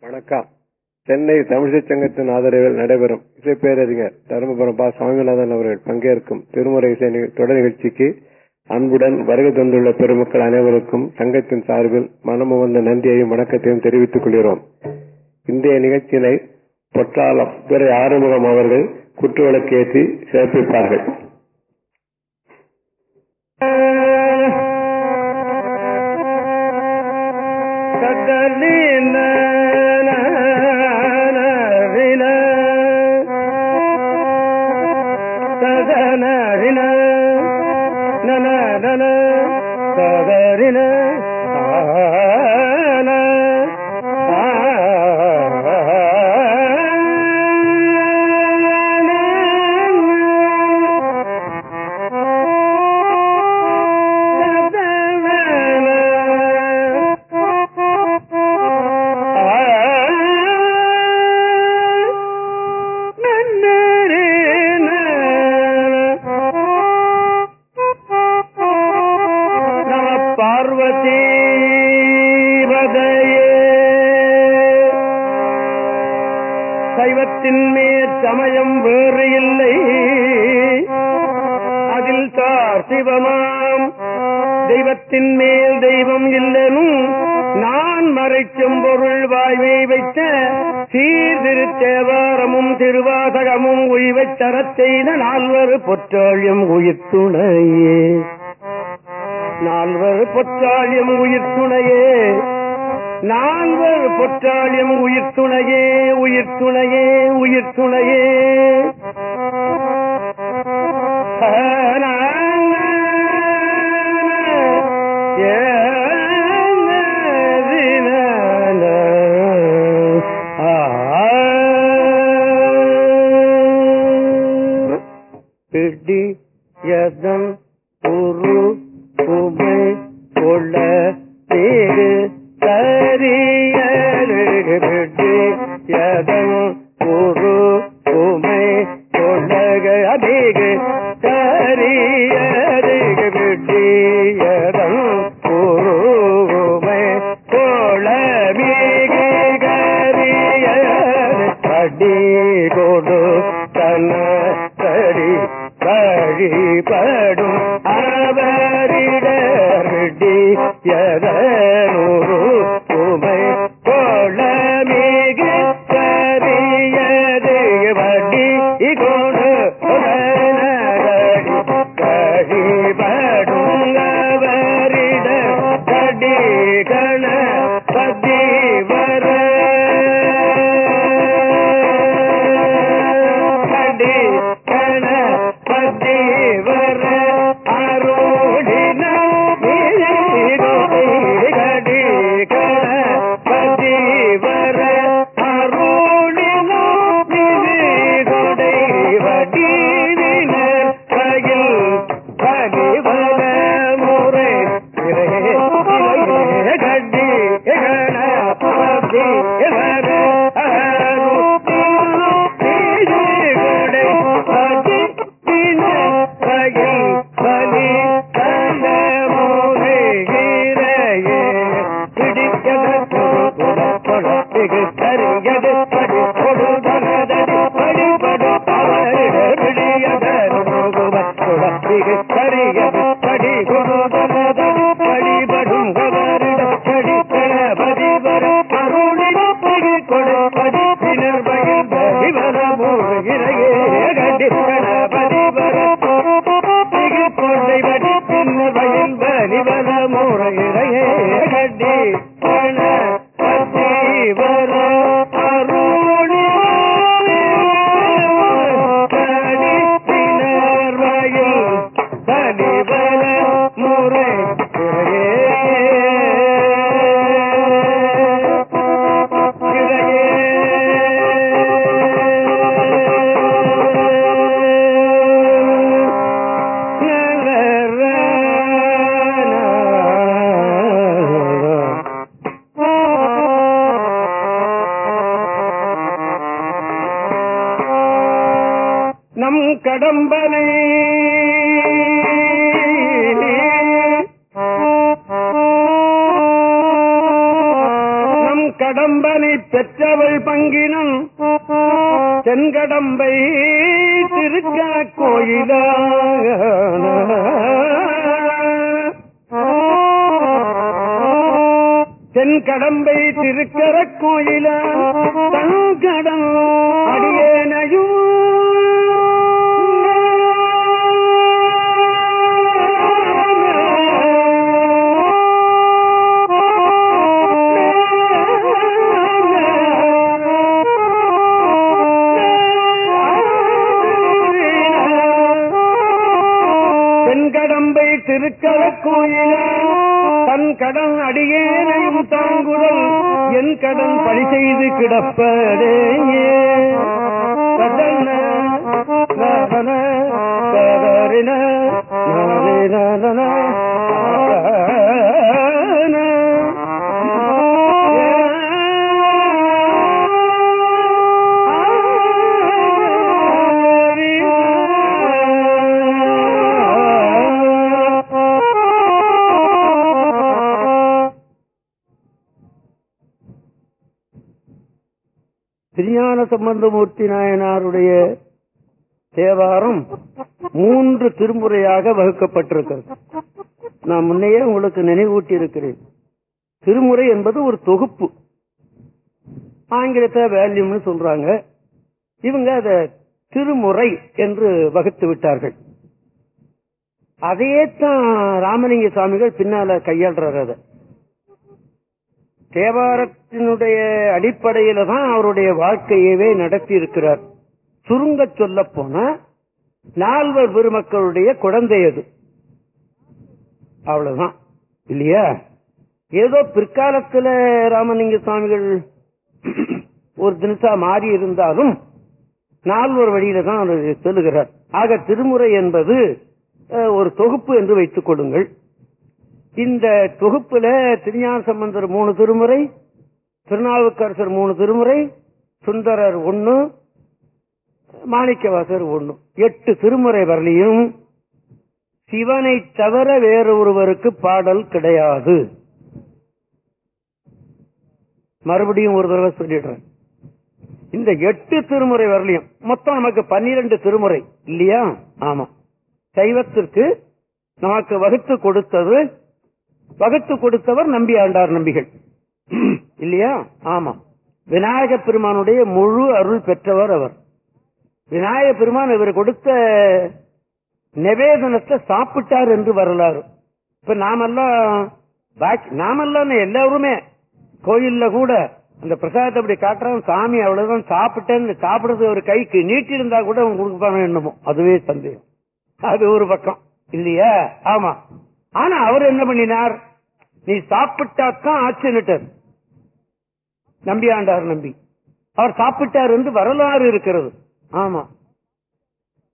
வணக்கம். சென்னை தமிழிசை சங்கத்தின் ஆதரவில் நடைபெறும் இசைப்பேரறிஞர் தருமபுரம் பா. சுவாமிநாதன் அவர்கள் பங்கேற்கும் திருமுறை இசை தொடர் நிகழ்ச்சிக்கு அன்புடன் வருகை தந்துள்ள பெருமக்கள் அனைவருக்கும் சங்கத்தின் சார்பில் மனமுவந்த நன்றியையும் வணக்கத்தையும் தெரிவித்துக் கொள்கிறோம். இன்றைய நிகழ்ச்சியினை பொற்றாளம் துறை ஆறுமுகம் அவர்கள் குற்றுவிளக்கு ஏற்றி சிறப்பிப்பார்கள் நம திருவாசகமும் உய்வைத் தரச் நால்வர் பொற்றாழியம் உயிர்த்துணையே. நால்வர் பொற்றாழியம் உயிர்த்துணையே. நால்வர் பொற்றாழியம் உயிர் துணையே உயிர்த்துணையே. Yadam வடி கொடு தென்கடம்பை தன் கடன் அடியேனையும் தாங்குதல் என் கடன் பழி செய்து கிடப்பதே பதன, நவன, ஞான சம்பந்தமூர்த்தி நாயனாருடைய தேவாரம் மூன்று திருமுறையாக வகுக்கப்பட்டிருக்கிறது. நான் முன்னையே உங்களுக்கு நினைவூட்டி இருக்கிறேன் திருமுறை என்பது ஒரு தொகுப்பு. ஆங்கிலத்தை வேல்யூம்னு சொல்றாங்க. இவங்க அத திருமுறை என்று வகுத்து விட்டார்கள். அதையே தான் ராமலிங்க சுவாமிகள் பின்னால கையாள்றாரு அதை. தேவாரத்தினுடைய அடிப்படையில தான் அவருடைய வாழ்க்கையவே நடத்தி இருக்கிறார் சுருங்க சொல்ல போன நால்வர் பெருமக்களுடைய குழந்தை அது. அவ்வளவுதான். இல்லையா? ஏதோ பிற்காலத்துல ராமலிங்க சுவாமிகள் ஒரு தினசா மாறி இருந்தாலும் நால்வர் வழியில தான் அவர் சொல்லுகிறார். ஆக திருமுறை என்பது ஒரு தொகுப்பு என்று வைத்துக் கொள்ளுங்கள். இந்த தொகுப்புல திருஞான சம்பந்தர் மூணு திருமுறை திருநாவுக்கரசர் மூணு திருமுறை சுந்தரர் ஒன்னு மாணிக்கவாசர் ஒன்னு எட்டு திருமுறை வரலையும் சிவனை தவிர வேறொருவருக்கு பாடல் கிடையாது. மறுபடியும் ஒரு தடவை சொல்லிடுறேன். இந்த எட்டு திருமுறை வரலையும் மொத்தம் நமக்கு பன்னிரண்டு திருமுறை இல்லையா? ஆமா. சைவத்திற்கு நமக்கு வகுத்து கொடுத்தது வகுத்து கொடுத்தவர் நம்பி ஆண்டார் நம்பிகள். இல்லையா? ஆமா. விநாயக பெருமானுடைய முழு அருள் பெற்றவர் அவர். விநாயக பெருமான் இவர் கொடுத்த நிவேதனத்தை சாப்பிட்டார் என்று வரலாறு. இப்ப நாமெல்லாம் நாமெல்லாம் எல்லாருமே கோயில்ல கூட அந்த பிரசாதத்தை அப்படி காட்டுறான் சாமி அவ்வளவுதான் சாப்பிட்டேன்னு சாப்பிடுறது ஒரு கைக்கு நீட்டி இருந்தா கூட அவங்க கொடுப்பாங்க என்னமோ. அதுவே சந்தேகம். அது ஒரு பக்கம். இல்லையா? ஆமா. ஆனா அவர் என்ன பண்ணினார்? நீ சாப்பிட்டாத்தான் ஆச்சுன்னுட்டார். நம்பி ஆண்டார் நம்பி. அவர் சாப்பிட்டார் என்று வரலாறு இருக்கிறது. ஆமா.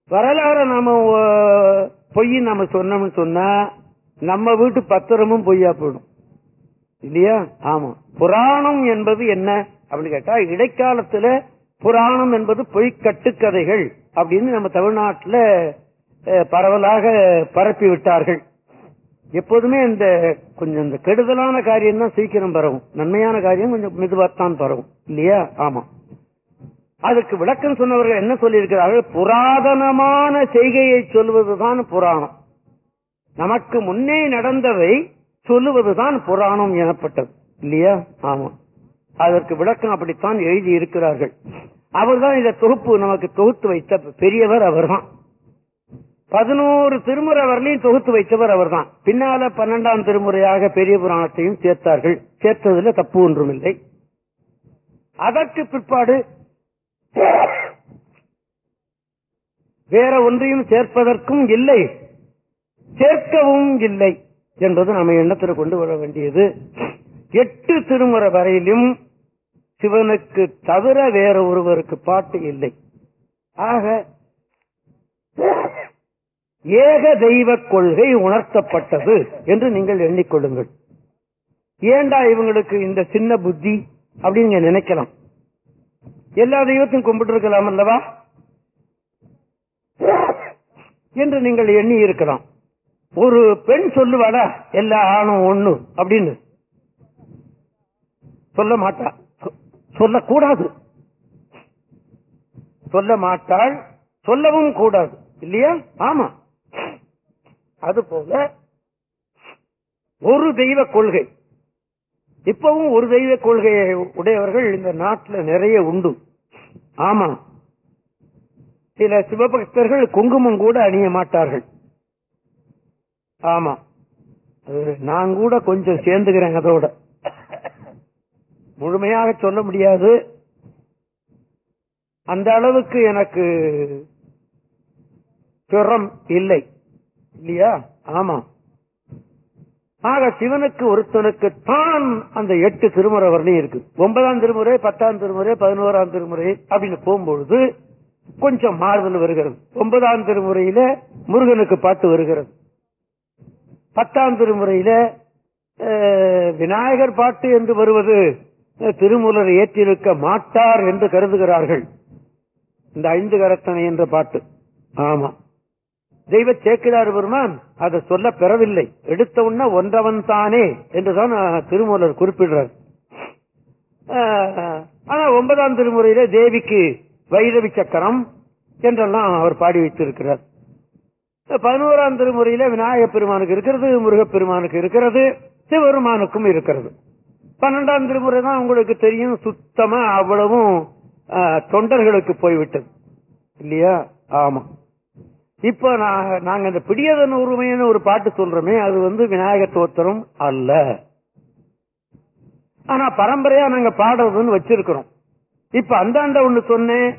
வரலாறு நாம பொய் நாம சொன்னோம்னு சொன்னா நம்ம வீட்டு பத்திரமும் பொய்யா போயிடும். இல்லையா? ஆமா. புராணம் என்பது என்ன? அப்படின்னு கேட்டா இடைக்காலத்துல புராணம் என்பது பொய் கட்டுக்கதைகள் அப்படின்னு நம்ம தமிழ்நாட்டுல பரவலாக பரப்பி விட்டார்கள் எப்போதுமே இந்த கொஞ்சம் இந்த கெடுதலான காரியம் தான் சீக்கிரம் பரவும். நன்மையான காரியம் கொஞ்சம் மெதுவாத்தான் பரவும். இல்லையா? ஆமா. அதுக்கு விளக்கம் சொன்னவர்கள் என்ன சொல்லியிருக்கிறார்கள்? புராதனமான செய்கையை சொல்வதுதான் புராணம். நமக்கு முன்னே நடந்தவை சொல்லுவதுதான் புராணம் எனப்பட்டது. இல்லையா? ஆமா. அதற்கு விளக்கம் அப்படித்தான் எழுதி இருக்கிறார்கள் அவர்தான் இந்த தொகுப்பு நமக்கு தொகுத்து வைத்த பெரியவர் அவர்தான். பதினோரு திருமுறை வரலையும் தொகுத்து வைத்தவர் அவர்தான். பின்னால பன்னெண்டாம் திருமுறையாக பெரிய புராணத்தையும் சேர்த்தார்கள். சேர்த்ததில் தப்பு ஒன்றும் இல்லை அதற்கு பிற்பாடு வேற ஒன்றையும் சேர்ப்பதற்கும் இல்லை. சேர்க்கவும் இல்லை என்பது நம்ம எண்ணத்தில் கொண்டு வர வேண்டியது. எட்டு திருமுறை வரையிலும் சிவனுக்கு தவிர வேற ஒருவருக்கு பாட்டு இல்லை. ஆக ஏக தெய்வ கொள்கை உணர்த்தப்பட்டது என்று நீங்கள் எண்ணிக்கொள்ளுங்கள். ஏண்டா இவங்களுக்கு இந்த சின்ன புத்தி அப்படின்னு நினைக்கலாம்? எல்லா தெய்வத்தையும் கும்பிட்டு இருக்கலாம் அல்லவா? என்று நீங்கள் எண்ணி இருக்கலாம். ஒரு பெண் சொல்லுவாடா எல்லா ஆணும் ஒண்ணு அப்படின்னு. சொல்ல மாட்டா. சொல்லக்கூடாது. சொல்ல மாட்டாள் சொல்லவும் கூடாது. இல்லையா? ஆமா. அது போல ஒரு தெய்வ கொள்கை. இப்பவும் ஒரு தெய்வ கொள்கையை உடையவர்கள் இந்த நாட்டில் நிறைய உண்டு. ஆமா. சில சிவபக்தர்கள் குங்குமம் கூட அணிய மாட்டார்கள். ஆமா. அது நான் கூட கொஞ்சம் சேர்ந்துக்கிறேன் அதோட. முழுமையாக சொல்ல முடியாது. அந்த அளவுக்கு எனக்கு திறம் இல்லை. இல்லையா? ஆமா. ஆக சிவனுக்கு ஒருத்தனுக்கு தான் அந்த எட்டு திருமுறை வரலையும் இருக்கு. ஒன்பதாம் திருமுறை பத்தாம் திருமுறை பதினோராம் திருமுறை அப்படின்னு போகும்பொழுது கொஞ்சம் மாறுதல் வருகிறது. ஒன்பதாம் திருமுறையில முருகனுக்கு பாட்டு வருகிறது. பத்தாம் திருமுறையில அஹ், விநாயகர் பாட்டு என்று வருவது அஹ், திருமூலர் ஏற்றிருக்க மாட்டார் என்று கருதுகிறார்கள். இந்த ஐந்து கரத்தனை என்ற பாட்டு. ஆமா. தெய்வ சேக்கிரார் பெருமான் அதை சொல்ல பெறவில்லை. எடுத்த உடனே ஒன்றவன் தானே என்றுதான் திருமூலர் குறிப்பிடுறார். ஆனா ஒன்பதாம் திருமுறையில தேவிக்கு வைரவி சக்கரம் என்றெல்லாம் அவர் பாடி வைத்திருக்கிறார். பதினோராம் திருமுறையில விநாயக பெருமானுக்கு இருக்கிறது முருகப் பெருமானுக்கு இருக்கிறது சிவபெருமானுக்கும் இருக்கிறது. பன்னெண்டாம் திருமுறை தான் உங்களுக்கு தெரியும் சுத்தமா அவ்வளவும் தொண்டர்களுக்கு போய்விட்டது. இல்லையா? ஆமா. இப்ப நான் நாங்க இந்த பிடியதன் உரிமைன்னு ஒரு பாட்டு சொல்றோமே அது வந்து விநாயகர் தோத்திரம் அல்ல. ஆனா பரம்பரையா நாங்க பாடுறதுன்னு வச்சிருக்கிறோம். இப்ப அந்தாண்ட ஒண்ணு சொன்னேன்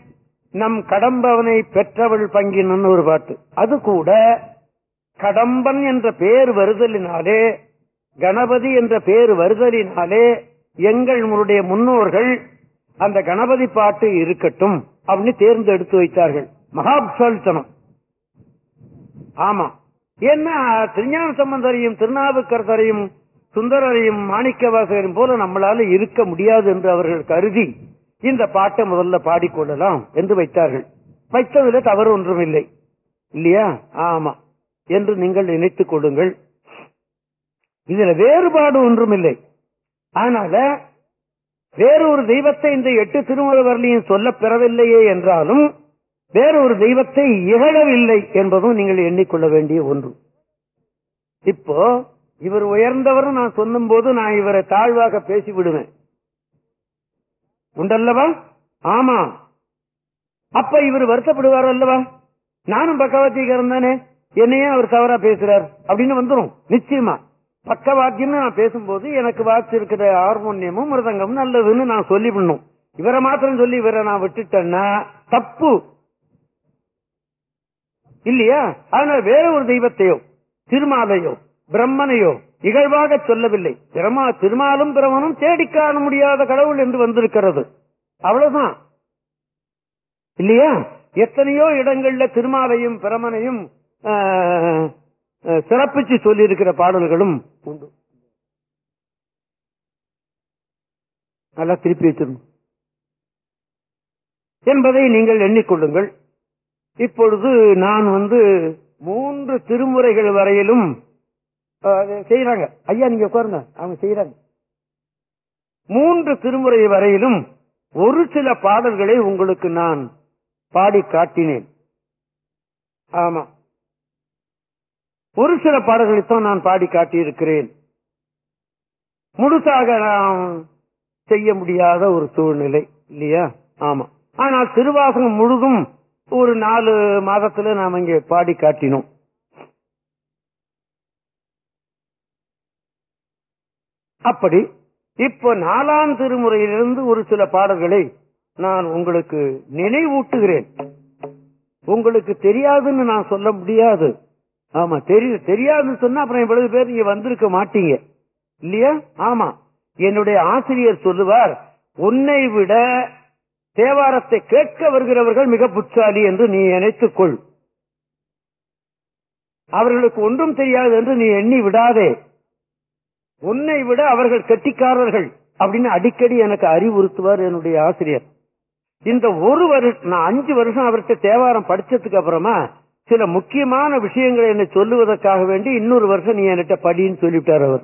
நம் கடம்பவனை பெற்றவள் பங்கினு ஒரு பாட்டு. அது கூட கடம்பன் என்ற பெயர் வருதலினாலே கணபதி என்ற பெயர் வருதலினாலே எங்களுடைய முன்னோர்கள் அந்த கணபதி பாட்டு இருக்கட்டும் அப்படின்னு தேர்ந்தெடுத்து வைத்தார்கள். மகாபல்தனம் ஆமா. ஏன்னா திருஞான சம்பந்தரையும் திருநாவுக்கரசரையும் சுந்தரரையும் மாணிக்கவாசகரையும் போல நம்மளால இருக்க முடியாது என்று அவர்கள் கருதி இந்த பாட்டை முதல்ல பாடிக்கொள்ளலாம் என்று வைத்தார்கள். வைத்ததுல தவறு ஒன்றும் இல்லை இல்லையா? ஆமா. என்று நீங்கள் நினைத்துக் கொள்ளுங்கள். இதுல வேறுபாடு ஒன்றும் இல்லை அதனால வேறொரு தெய்வத்தை இந்த எட்டு திருமலை வரலையும் சொல்ல பெறவில்லையே என்றாலும் வேறொரு தெய்வத்தை இகழவில்லை என்பதும் நீங்கள் எண்ணிக்கொள்ள வேண்டிய ஒன்று. இப்போ இவர் உயர்ந்தவர் நான் சொல்லும் போது நான் இவரை தாழ்வாக பேசி விடுவேன் உண்டல்லவா? ஆமா. அப்ப இவர் வருத்தப்படுவார் அல்லவா? நானும் பக்கவாத்தியக்காரன் தானே. என்னையே அவர் தவறா பேசுறார். அப்படின்னு வந்துடும் நிச்சயமா. பக்கவாத்தியம்னு நான் பேசும்போது எனக்கு வாசி இருக்கிற ஹார்மோனியமும் மிருதங்கமும் நல்லதுன்னு நான் சொல்லிவிடணும். இவரை மாத்திரம் சொல்லி இவரை நான் விட்டுட்டேன்னா தப்பு. இல்லையா? அதனால வேற ஒரு தெய்வத்தையோ திருமாலையோ பிரம்மனையோ இகழ்வாக சொல்லவில்லை. பிரமா திருமாலும் பிரமனும் தேடி காண முடியாத கடவுள் என்று வந்திருக்கிறது. அவ்வளவுதான். இல்லையா? எத்தனையோ இடங்கள்ல திருமாலையும் பிரமனையும் ஆஹ், சிறப்பிச்சு சொல்லியிருக்கிற பாடல்களும் உண்டு. நல்லா திருப்பி வச்சிருந்தோம் என்பதை நீங்கள் எண்ணிக்கொள்ளுங்கள் இப்பொழுது நான் வந்து மூன்று திருமுறைகள் வரையிலும் செய்யறாங்க ஐயா நீங்க உட்காருங்க. அவங்க செய்யறாங்க மூன்று திருமுறை வரையிலும் ஒரு சில பாடல்களை உங்களுக்கு நான் பாடி காட்டினேன். ஆமா. ஒரு சில பாடல்களைத்தான் நான் பாடி காட்டியிருக்கிறேன். முழுசாக நாம் செய்ய முடியாத ஒரு சூழ்நிலை இல்லையா? ஆமா. ஆனால் திருவாசகம் முழுதும் ஒரு நாலு மாதத்துல நாம் இங்க பாடி காட்டினோம். அப்படி இப்ப நாலாம் திருமுறையிலிருந்து ஒரு சில பாடல்களை நான் உங்களுக்கு நினைவூட்டுகிறேன். உங்களுக்கு தெரியாதுன்னு நான் சொல்ல முடியாது. ஆமா தெரிய தெரியாதுன்னு சொன்னா அப்புறம் இவ்வளவு பேர் நீங்க வந்திருக்க மாட்டீங்க. இல்லையா? ஆமா. என்னுடைய ஆசிரியர் சொல்லுவார் உன்னை விட தேவாரத்தை கேட்க வருகிறவர்கள் மிக புத்தாலி என்று நீ நினைத்துக் கொள். அவர்களுக்கு ஒன்றும் தெரியாது என்று நீ எண்ணி விடாதே. உன்னை விட அவர்கள் கெட்டிக்காரர்கள் அப்படின்னு அடிக்கடி எனக்கு அறிவுறுத்துவார் என்னுடைய ஆசிரியர். இந்த ஒரு வருஷம் நான் அஞ்சு வருஷம் அவர்கிட்ட தேவாரம் படிச்சதுக்கு அப்புறமா சில முக்கியமான விஷயங்களை என்னை சொல்லுவதற்காக வேண்டி இன்னொரு வருஷம் நீ என்கிட்ட படின்னு சொல்லிவிட்டார் அவர்.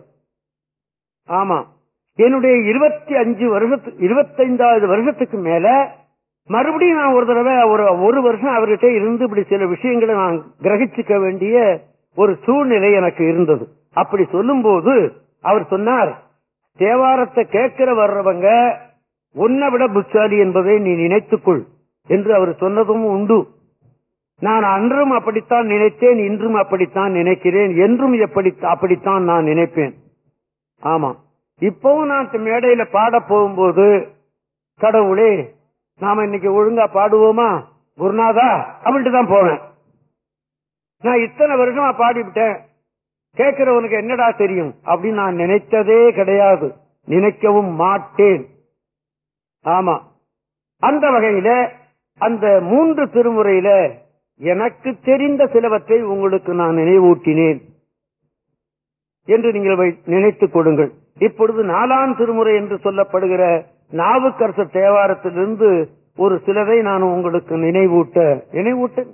ஆமா என்னுடைய இருபத்தி அஞ்சு வருஷத்து இருபத்தைந்தாவது வருஷத்துக்கு மேல மறுபடியும் நான் ஒரு தடவை ஒரு ஒரு வருஷம் அவர்கிட்ட இருந்து இப்படி சில விஷயங்களை நான் கிரகிச்சுக்க வேண்டிய ஒரு சூழ்நிலை எனக்கு இருந்தது. அப்படி சொல்லும்போது அவர் சொன்னார் தேவாரத்தை கேட்கிற வர்றவங்க உன்னை விட புத்தாலி என்பதை நீ நினைத்துக்கொள் என்று அவர் சொன்னதும் உண்டு. நான் அன்றும் அப்படித்தான் நினைத்தேன் இன்றும் அப்படித்தான் நினைக்கிறேன் என்றும் எப்படி அப்படித்தான் நான் நினைப்பேன். ஆமா இப்பவும் நான் மேடையில பாட போகும்போது கடவுளே நாம இன்னைக்கு ஒழுங்கா பாடுவோமா? குருநாதா அப்படின்ட்டு தான் போவேன். நான் இத்தனை வருஷமா பாடிவிட்டேன். கேட்கிறவனுக்கு என்னடா தெரியும்? அப்படின்னு நான் நினைத்ததே கிடையாது. நினைக்கவும் மாட்டேன். ஆமா. அந்த வகையில அந்த மூன்று திருமுறையில எனக்கு தெரிந்த சிலவற்றை உங்களுக்கு நான் நினைவூட்டினேன். என்று நீங்கள் வை- நினைத்துக் கொடுங்கள். இப்பொழுது நாலாம் திருமுறை என்று சொல்லப்படுகிற நாவுக்கரசர் தேவாரத்திலிருந்து ஒரு சிலரை நான் உங்களுக்கு நினைவூட்ட நினைவூட்ட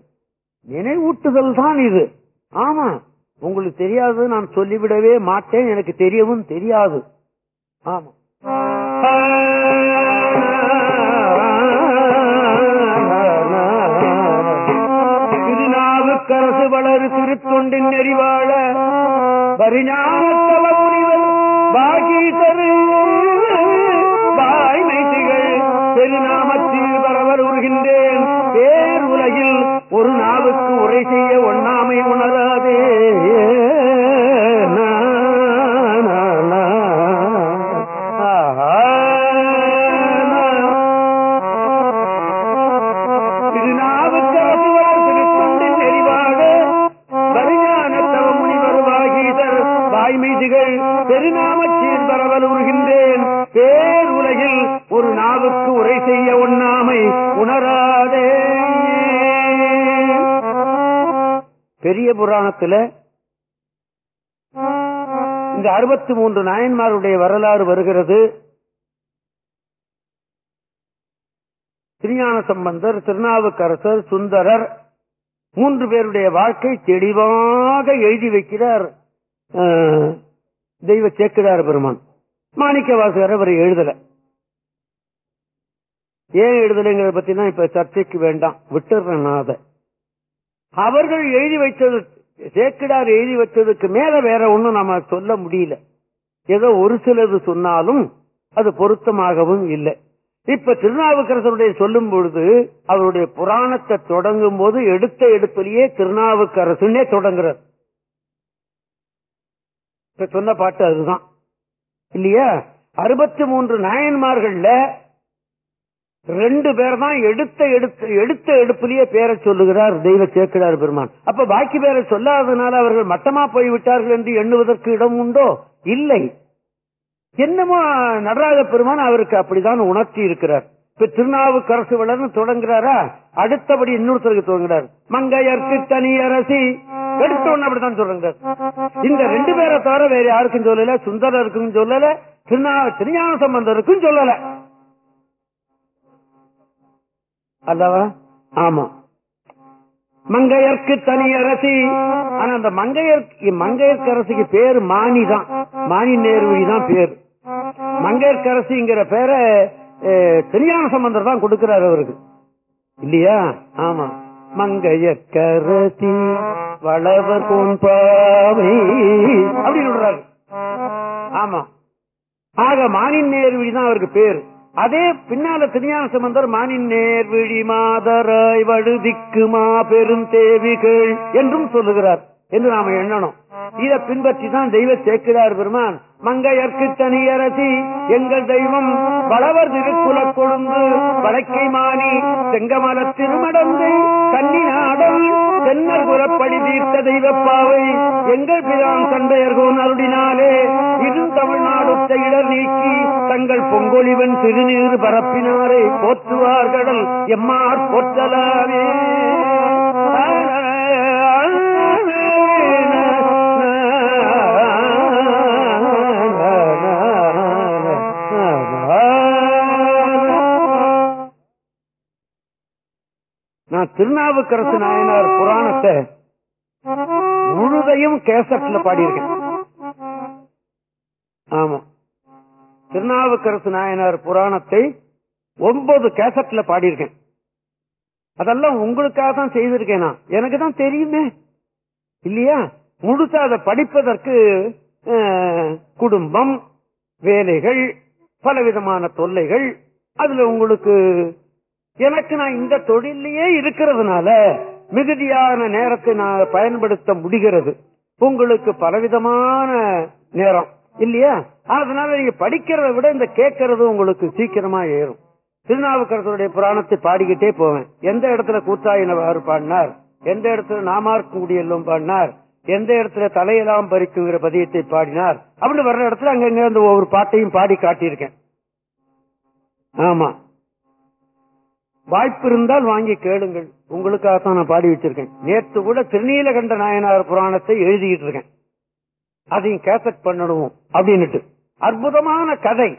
நினைவூட்டுதல் தான் இது. ஆமா உங்களுக்கு தெரியாது நான் சொல்லிவிடவே மாட்டேன் எனக்கு தெரியவும் தெரியாது. ஆமா. திருநாவுக்கரசு வளரு திருத்தொண்டின் நெறிவாழ பரிஞானத்தவ ஒரு நாளுக்கு உரை செய்ய ஒண்ணாமை உணராதே. நா, பேர் உலகில் ஒரு நாவுக்கு உரை செய்ய ஒண்ணாமை உணராதே. பெரிய புராணத்துல இந்த அறுபத்தி மூன்று நாயன்மாருடைய வரலாறு வருகிறது. திருஞான சம்பந்தர் திருநாவுக்கரசர் சுந்தரர் மூன்று பேருடைய வாழ்க்கை தெளிவாக எழுதி வைக்கிறார். தெய்வ சேக்கிடார் பெருமான். மாணிக்க வாசகர் அவர் எழுதல. ஏன் எழுதலைங்கிறத பத்தினா இப்ப சர்ச்சைக்கு வேண்டாம். விட்டுறேன் நான் அதை. அவர்கள் எழுதி வைத்தது சேக்கிடார் எழுதி வைத்ததுக்கு மேல வேற ஒன்னும் நம்ம சொல்ல முடியல. ஏதோ ஒரு சிலது சொன்னாலும் அது பொருத்தமாகவும் இல்லை. இப்ப திருநாவுக்கரசருடைய சொல்லும் பொழுது அவருடைய புராணத்தை தொடங்கும் போது எடுத்த எடுப்பிலேயே திருநாவுக்கரசுன்னே தொடங்குறார். இப்ப சொன்ன பாட்டு அதுதான். இல்லையா? அறுபத்தி மூன்று நாயன்மார்கள்ல ரெண்டு பேர் தான் எடுத்த எடுத்த எடுத்த எடுப்பிலேயே பேரை சொல்லுகிறார் தெய்வ சேர்க்கிறார் பெருமான். அப்ப பாக்கி பேரை சொல்லாததுனால அவர்கள் மட்டமா போய்விட்டார்கள் என்று எண்ணுவதற்கு இடம் உண்டோ? இல்லை. என்னமோ நடராஜ பெருமான் அவருக்கு அப்படிதான் உணர்த்தி இருக்கிறார். இப்ப திருநாவுக்கரசு வளர்ந்து தொடங்குறாரா? அடுத்தபடி இன்னொருத்தருக்கு தொடங்குறார். மங்கையர்க்கு தனி அரசி. எடுத்தோன்னு அப்படித்தான் சொல்றாங்க இந்த ரெண்டு பேரை தவிர வேற யாருக்கும் சொல்லல சுந்தரருக்கும் சொல்லல திருநா திருஞான சம்பந்தருக்கும் சொல்லல. அல்லவா? ஆமா. மங்கையர்க்கு தனி அரசி. ஆனா அந்த மங்கையர் மங்கையர்க்கரசிக்கு பேரு மாணி தான். மாணி நேர்வழி தான் பேர். மங்கையர்க்கரசிங்கிற பேரை அஹ், சம்பந்தர் தான் கொடுக்கிறார் அவருக்கு. இல்லையா? ஆமா. மங்கையக்கரசி வளவர் பாவை அப்படின்னு விடுறாரு ஆமா. ஆக மானின் நேருவிதான் தான் அவருக்கு பேரு. அதே பின்னால திருஞான சம்பந்தர் மானின் நேர்விழி மாதராய் வழுதிக்கு மா பெரும் தேவிகள் என்றும் சொல்லுகிறார். என்று நாம எண்ணணும். இதை பின்பற்றி தான் தெய்வ சேர்க்கிறார் பெருமான் மங்கையர்க்கு தனியரசி எங்கள் தெய்வம் பலவர் திருக்குல கொழுந்து வடக்கை மாணி செங்கமல திருமடந்தை கன்னிநாடம் தென்னர் புறப்படி தீர்த்த தெய்வப்பாவை எங்கள் பிதான் தந்தையர்கோன் அருடினாலே இரு தமிழ்நாடுத்த இடர் நீக்கி தங்கள் பொங்கொழிவன் திருநீர் பரப்பினாரே போற்றுவார்கள் எம்மார் போற்றலாமே. நான் திருநாவுக்கரசு நாயனார் புராணத்தை முழுதையும் கேசட்ல பாடியிருக்கேன். ஆமா. திருநாவுக்கரசு நாயனார் புராணத்தை ஒன்பது கேசட்ல பாடியிருக்கேன். அதெல்லாம் உங்களுக்காக தான் செய்திருக்கேன் நான். எனக்கு தான் தெரியுமே. இல்லையா? முழுசா அதை படிப்பதற்கு குடும்பம் வேலைகள் பலவிதமான தொல்லைகள் அதுல உங்களுக்கு எனக்கு நான் இந்த தொழிலையே இருக்கிறதுனால மிகுதியான நேரத்தை நான் பயன்படுத்த முடிகிறது. உங்களுக்கு பலவிதமான நேரம் இல்லையா? அதனால நீங்க படிக்கிறத விட இந்த கேட்கறது உங்களுக்கு சீக்கிரமா ஏறும். திருநாவுக்கரசருடைய புராணத்தை பாடிக்கிட்டே போவேன். எந்த இடத்துல கூத்தாயினவாறு பாடினார்? எந்த இடத்துல நாமார்க்கும் குடியெல்லும் பாடினார்? எந்த இடத்துல தலையெல்லாம் பறிக்குங்கிற பதியத்தை பாடினார்? அப்படின்னு வர்ற இடத்துல அங்கங்க அந்த ஒவ்வொரு பாட்டையும் பாடி காட்டியிருக்கேன். ஆமா. வாய்ப்பு இருந்தால் வாங்கி கேளுங்கள். உங்களுக்காகத்தான் நான் பாடி வச்சிருக்கேன். நேற்று கூட திருநீலகண்ட நாயனார் புராணத்தை எழுதிட்டு இருக்கேன் அதையும் கேசட் பண்ணணும் அப்படின்னுட்டு. அற்புதமான கதை.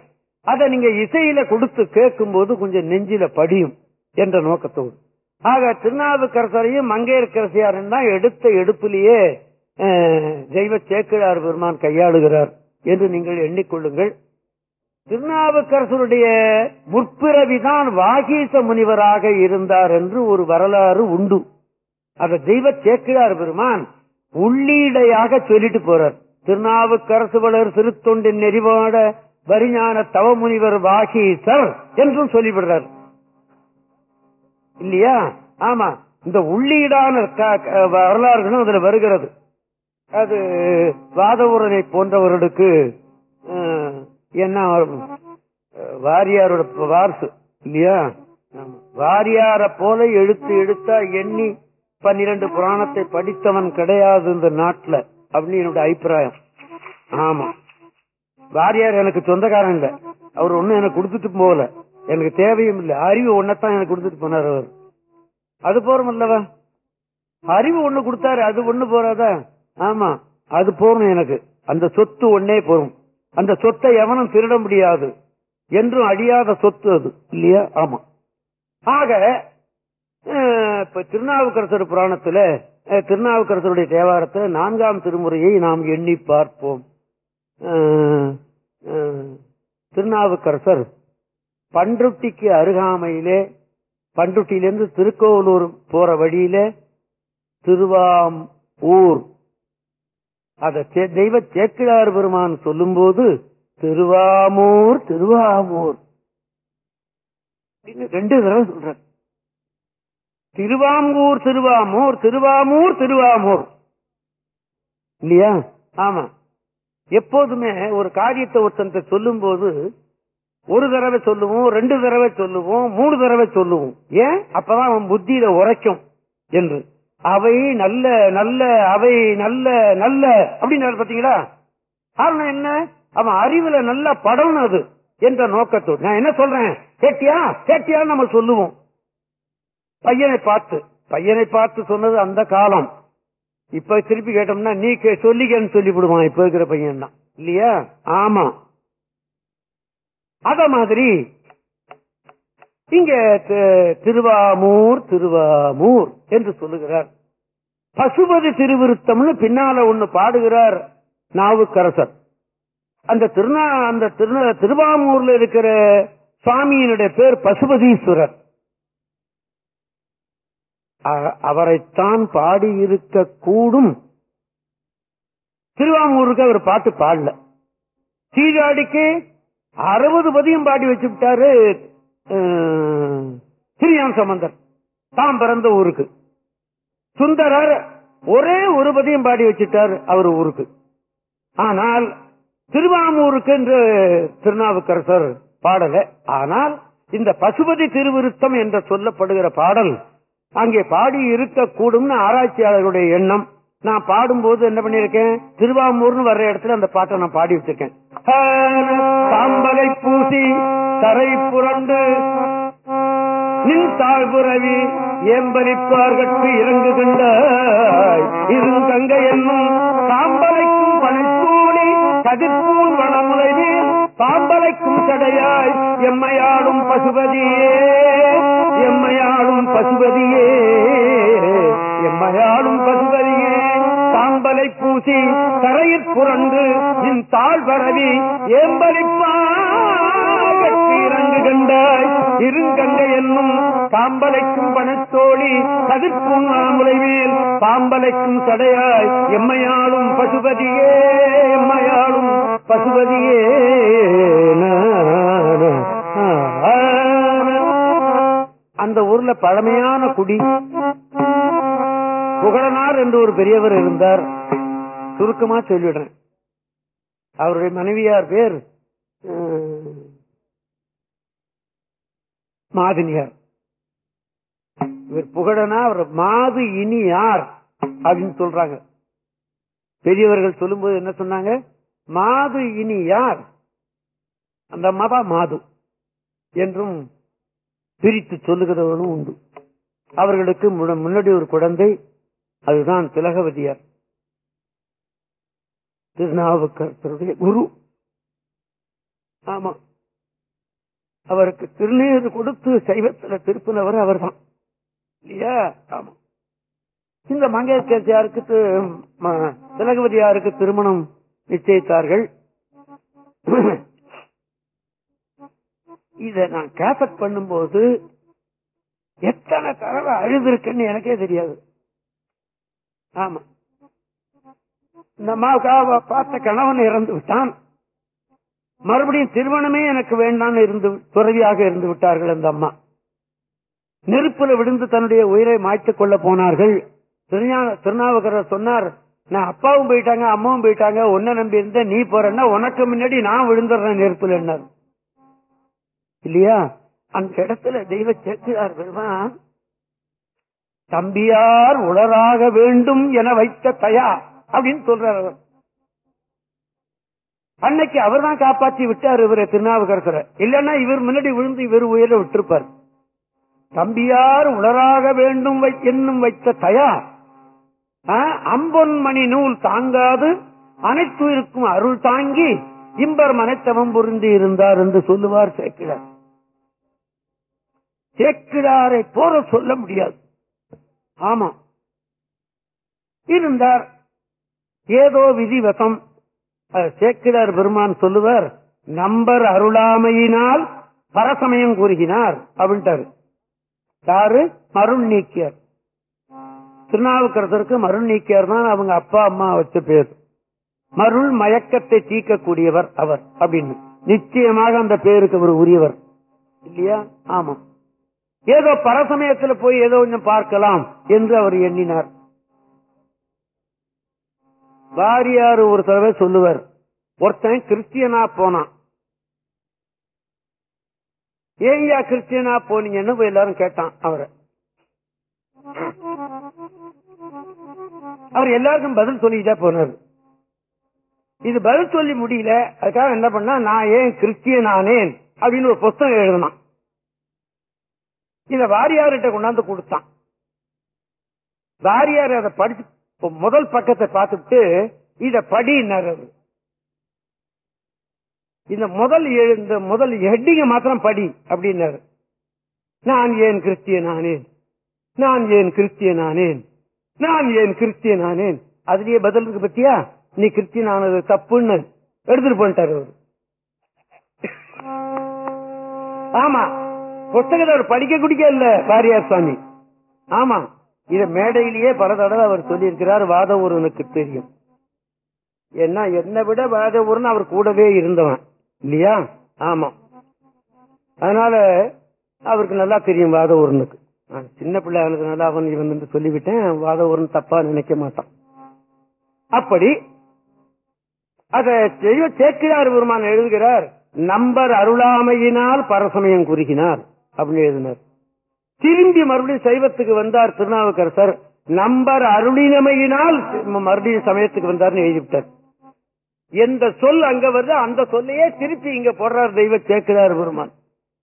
அதை நீங்க இசையில கொடுத்து கேட்கும் போது கொஞ்சம் நெஞ்சில படியும் என்ற நோக்கத்தோடு. ஆக திருநாவுக்கரசரையும் மங்கையர்கரசியாரும் தான் எடுத்த எடுப்பிலேயே தெய்வ சேக்கிழார் பெருமான் கையாளுகிறார் என்று நீங்கள் எண்ணிக்கொள்ளுங்கள். திருநாவுக்கரசருடைய முற்பிறவிதான் வாகீச முனிவராக இருந்தார் என்று ஒரு வரலாறு உண்டு. அத தெய்வ சேக்கிழார் பெருமான் உள்ளீடையாக சொல்லிட்டு போறார். திருநாவுக்கரசு வளர் திருத்தொண்டின் நெறிவாட வரிஞான தவ முனிவர் வாகீசர் என்றும் சொல்லிவிடுறார். இல்லையா? ஆமா. இந்த உள்ளீடான வரலாறுகளும் அதுல வருகிறது. அது வாதவூரனை போன்றவர்களுக்கு என்ன வாரியாரோட வாரிசு இல்லையா? வாரியார போல எழுத்து எழுத்தா எண்ணி பன்னிரண்டு புராணத்தை படித்தவன் கிடையாது இந்த நாட்டுல அப்படின்னு என்னோட அபிப்பிராயம். ஆமா. வாரியார் எனக்கு சொந்தக்காரன் இல்ல அவர் ஒன்னும் எனக்கு கொடுத்துட்டு போகல. எனக்கு தேவையும் இல்லை. அறிவு ஒன்னதான் எனக்கு கொடுத்துட்டு போனார் அவர். அது போறோம் இல்லவா அறிவு ஒண்ணு கொடுத்தாரு அது ஒண்ணு போறாதா? ஆமா. அது போறணும் எனக்கு. அந்த சொத்து ஒன்னே போறோம். அந்த சொத்தை எவனும் திருட முடியாது என்றும் அழியாத சொத்து அது. இல்லையா? ஆமா. ஆக இப்ப திருநாவுக்கரசர் புராணத்துல திருநாவுக்கரசருடைய தேவாரத்துல நான்காம் திருமுறையை நாம் எண்ணி பார்ப்போம். திருநாவுக்கரசர் பன்ருட்டிக்கு அருகாமையிலே பன்ருட்டியிலிருந்து திருக்கோவலூர் போற வழியில திருவாம் ஊர் அதை தெய்வ சேக்கிழார் பெருமான் சொல்லும்போது திருவாமூர் திருவாமூர். ரெண்டு தடவை சொல்ற திருவாங்கூர் திருவாமூர் திருவாமூர் திருவாமூர். இல்லையா? ஆமா. எப்போதுமே ஒரு காரியத்தை ஒருத்தன் சொல்லும் போது ஒரு தடவை சொல்லுவோம் ரெண்டு தடவை சொல்லுவோம் மூணு தடவை சொல்லுவோம். ஏன்? அப்பதான் அவன் புத்தியில உரைக்கும் என்று. அவை நல்ல நல்ல அவை நல்ல நல்ல. அப்படின்னு பாத்தீங்களா? காரணம் என்ன? அவன் அறிவுல நல்ல படம் அது என்ற நோக்கத்தோடு. நான் என்ன சொல்றேன்? கேட்டியா? கேட்டியா நம்ம சொல்லுவோம். பையனை பார்த்து பையனை பார்த்து சொன்னது அந்த காலம். இப்ப திருப்பி கேட்டோம்னா நீ சொல்லிக்கன்னு சொல்லி விடுவான் இப்ப இருக்கிற பையன் தான் இல்லையா? ஆமா. அத மாதிரி இங்க திருவாமூர் திருவாமூர் என்று சொல்லுகிறார். பசுபதி திருவிருத்தம்னு பின்னால ஒண்ணு பாடுகிறார் நாவுக்கரசர். அந்த திருநா அந்த திருவாமூர்ல இருக்கிற சுவாமியினுடைய பேர் பசுபதீஸ்வரர். அவரைத்தான் பாடியிருக்க கூடும். திருவாமூருக்கு அவர் பாட்டு பாடல. சீர்காழிக்கு அறுபது பதியம் பாடி வச்சு விட்டாரு சம்பந்தர். தாம் பிறந்த ஊருக்கு. சுந்தரர் ஒரே ஒரு பதியம் பாடி வச்சுட்டார் அவர் ஊருக்கு. ஆனால் திருவாமூருக்கு என்று திருநாவுக்கரசர் பாடல. ஆனால் இந்த பசுபதி திருவிருத்தம் என்று சொல்லப்படுகிற பாடல் அங்கே பாடி இருக்கக்கூடும்னு ஆராய்ச்சியாளர்களுடைய எண்ணம். நான் பாடும்போது என்ன பண்ணிருக்கேன் திருவாமூர்னு வர்ற இடத்துல அந்த பாட்டை நான் பாடி வச்சிருக்கேன். சாம்பலை பூசி தரை புரண்டு நின் தாழ்புறவி ஏம்பலிப்பார்கட்கு இறங்கு கண்டாய் கங்கை என்னும் சாம்பலைக்கும் பனிப்பூலி கதிர்பூல் வளமுலைவே பாம்பலைக்கும் தடையாய் எம்மையாடும் பசுபதியே எம்மையாடும் பசுபதியே எம்மையாடும் பசுபதியே சாம்பலை பூசி தரையிற் புரண்டு இன் தாழ் பரவி ஏம்பலிப்பார் கண்டாய் இருங்கங்கை என்னும் பாம்பலைக்கும் பணத்தோழி கதிர்ப்பும் மாமுலைமேல் பாம்பலைக்கும் தடையாய் எம்மையாளும் பசுபதியே எம்மையாளும் பசுபதியே அந்த ஊர்ல பழமையான குடி. புகழனார் என்று ஒரு பெரியவர் இருந்தார். சுருக்கமா சொல்லிடுறேன். அவருடைய மனைவியார் பேர் மாதினியார். இவர் புகழனா அவர் மாது இனி யார் அப்படின்னு சொல்றாங்க. பெரியவர்கள் சொல்லும்போது என்ன சொன்னாங்க? மாது இனி யார்? அந்த அம்மா மாது என்றும் பிரித்து சொல்லுகிறவனும் உண்டு. அவர்களுக்கு முன்னாடி ஒரு குழந்தை அதுதான் திலகவதியார். திருநாவுக்கரசருடைய குரு. ஆமா. அவருக்கு திருநீர் கொடுத்து சைவத்துல திருப்பினவர் அவர்தான். இல்லையா? ஆமா. இந்த மங்கேஷ்கேசியாருக்கு திலகவதியாருக்கு திருமணம் நிச்சயித்தார்கள். இத நான் கேசட் பண்ணும்போது எத்தனை தடவை அழுதுருக்குன்னு எனக்கே தெரியாது. ஆமா. இந்த அம்மாவுக்காக பார்த்த கணவன் இறந்து விட்டான். மறுபடியும் திருமணமே எனக்கு வேண்டாம்னு இருந்து துறவியாக இருந்து விட்டார்கள் அந்த அம்மா. நெருப்புல விழுந்து தன்னுடைய உயிரை மாய்த்துக் கொள்ள போனார்கள். திருஞா- சொன்னார் நான் அப்பாவும் போயிட்டாங்க அம்மாவும் போயிட்டாங்க. உன்ன நம்பி இருந்த நீ போறன்னா உனக்கு முன்னாடி நான் விழுந்துடுறேன் நெருப்புல என்ன இல்லையா? அந்த இடத்துல தெய்வ சேர்க்கிறார் பெருமான் தம்பியார் உளராக வேண்டும் என வைத்த தயா அப்படின்னு சொல்றார் அவர். அன்னைக்கு அவர் தான் காப்பாற்றி விட்டார் இவரை திருநாவுக்கரசரை. இல்லன்னா இவர் முன்னாடி விழுந்து இவர் உயிர விட்டிருப்பார். தம்பியார் உளராக வேண்டும் வை- என்னும் வைத்த தயா ஆ, அம்பொன்மணி நூல் தாங்காது அனைத்து இருக்கும் அருள் தாங்கி இம்பர் மனைத்தவம் புரிந்து இருந்தார் என்று சொல்லுவார் சேக்கிழார். சேக்கிழாரை போற சொல்ல முடியாது. ஆமா. இருந்தார். ஏதோ விதிவசம். சேக்கிரார் பெருமான் சொல்லுவர் நம்பர் அருளாமையினால் பரசமயம் கூறுகினார் அப்படின்ட்டாரு. யாரு? மருள் நீக்கியார். திருநாவுக்கரசருக்கு மருள் நீக்கியார் தான் அவங்க அப்பா அம்மா வச்ச பேர். மருள் மயக்கத்தை தீர்க்கக்கூடியவர் அவர் அப்படின்னு. நிச்சயமாக அந்த பேருக்கு அவர் உரியவர். இல்லையா? ஆமா. ஏதோ பரசமயத்தில் போய் ஏதோ கொஞ்சம் பார்க்கலாம் என்று அவர் எண்ணினார். வாரியார் ஒரு தடவை சொல்லுவார் ஒருத்தன் கிறிஸ்டியனா போனான் ஏய்யா கிறிஸ்டியனா போனீங்கன்னு போய் எல்லாரும் கேட்டான் அவரை. அவர் எல்லாருக்கும் பதில் சொல்லிட்டே போனார். இது பதில் சொல்லி முடியல அதுக்காக என்ன பண்ணா நான் ஏன் கிறிஸ்டியன் ஆனேன் அப்படின்னு ஒரு புஸ்தகம் எழுதினான். இத வாரியார்கிட்ட கொண்டாந்து கொடுத்தான். வாரியார் அதை படிச்சு முதல் பக்கத்தை பார்த்துட்டு இத படி நகரு இந்த முதல் எழு- இந்த முதல் ஹெட்டிங்க மாத்திரம் படி அப்படின்னாரு. நான் ஏன் கிறிஸ்டியன் ஆனேன் நான் ஏன் கிறிஸ்தியன் ஆனேன் நான் ஏன் கிறிஸ்தியன் ஆனேன் அதுலயே பதில் இருக்கு பத்தியா? நீ கிறிஸ்தியன் ஆனது தப்புன்னு எடுத்துட்டு போன்ட்டாரு ஆமா. புத்தகத்தை அவர் படிக்க குடிக்க இல்ல பாரியார் சுவாமி. ஆமா இத மேடையிலேயே பல தடவை அவர் சொல்லியிருக்கிறார் வாத ஒருவனுக்கு தெரியும். என்ன என்னை விட வாத ஒருவன் அவர் கூடவே இருந்தவன். இல்லையா? ஆமா. அதனால அவருக்கு நல்லா தெரியும் வாத ஒருவனுக்கு. சின்ன பிள்ளை நல்லா அவன் இவன் சொல்லிவிட்டேன் வாத ஒருவன் தப்பா நினைக்க மாட்டான். அப்படி அத செய்ய சேக்கிரார் பெருமான் எழுதுகிறார் நம்பர் அருளாமையினால் பரசமயம் குறுகினார். அப்படின்னு எழுதினார். திரும்பி மறுபடியும் சைவத்துக்கு வந்தார் திருநாவுக்கரசர். நம்பர் அருளினமையினால் மறுபடியும் சமயத்துக்கு வந்தார்னு எழுதிவிட்டார். எந்த சொல் அங்க வருது அந்த சொல்லையே திருப்பி இங்க போடுறார் தெய்வ கேட்கிறார் பெருமான்.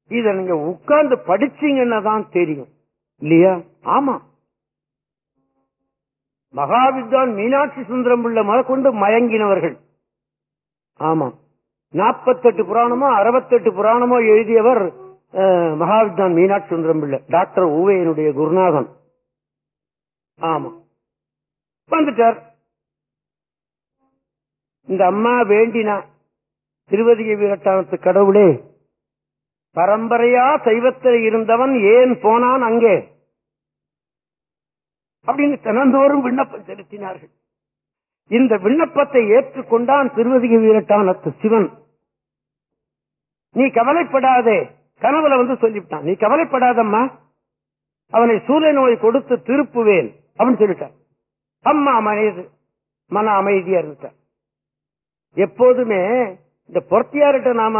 இத நீங்க உட்கார்ந்து படிச்சீங்கன்னா தான் தெரியும். இல்லையா? ஆமா. மகாவித்வான் மீனாட்சி சுந்தரம் புள்ள மலை கொண்டு மயங்கினவர்கள். ஆமா. நாற்பத்தெட்டு புராணமோ அறுபத்தெட்டு புராணமோ எழுதியவர் மகாவித்வான் மீனாட்சி சுந்தரம் பிள்ளை டாக்டர் ஊவையனுடைய குருநாதன். ஆமா. வந்துட்டார். இந்த அம்மா வேண்டினா திருவதிய வீரட்டானத்து கடவுளே பரம்பரையா சைவத்தில் இருந்தவன் ஏன் போனான் அங்கே? அப்படின்னு தினந்தோறும் விண்ணப்பம் செலுத்தினார்கள். இந்த விண்ணப்பத்தை ஏற்றுக்கொண்டான் திருவதிக வீரட்டானத்து சிவன். நீ கவலைப்படாதே. கனவுல வந்து சொல்லிவிட்டான். நீ கவலைப்படாதம்மா. அவனை சூரிய நோய் கொடுத்து திருப்புவேன் அப்படின்னு சொல்லிட்டான் அம்மா மனித மன அமைதியா இருந்துட்டான் எப்போதுமே இந்த பொறத்தியார்கிட்ட நாம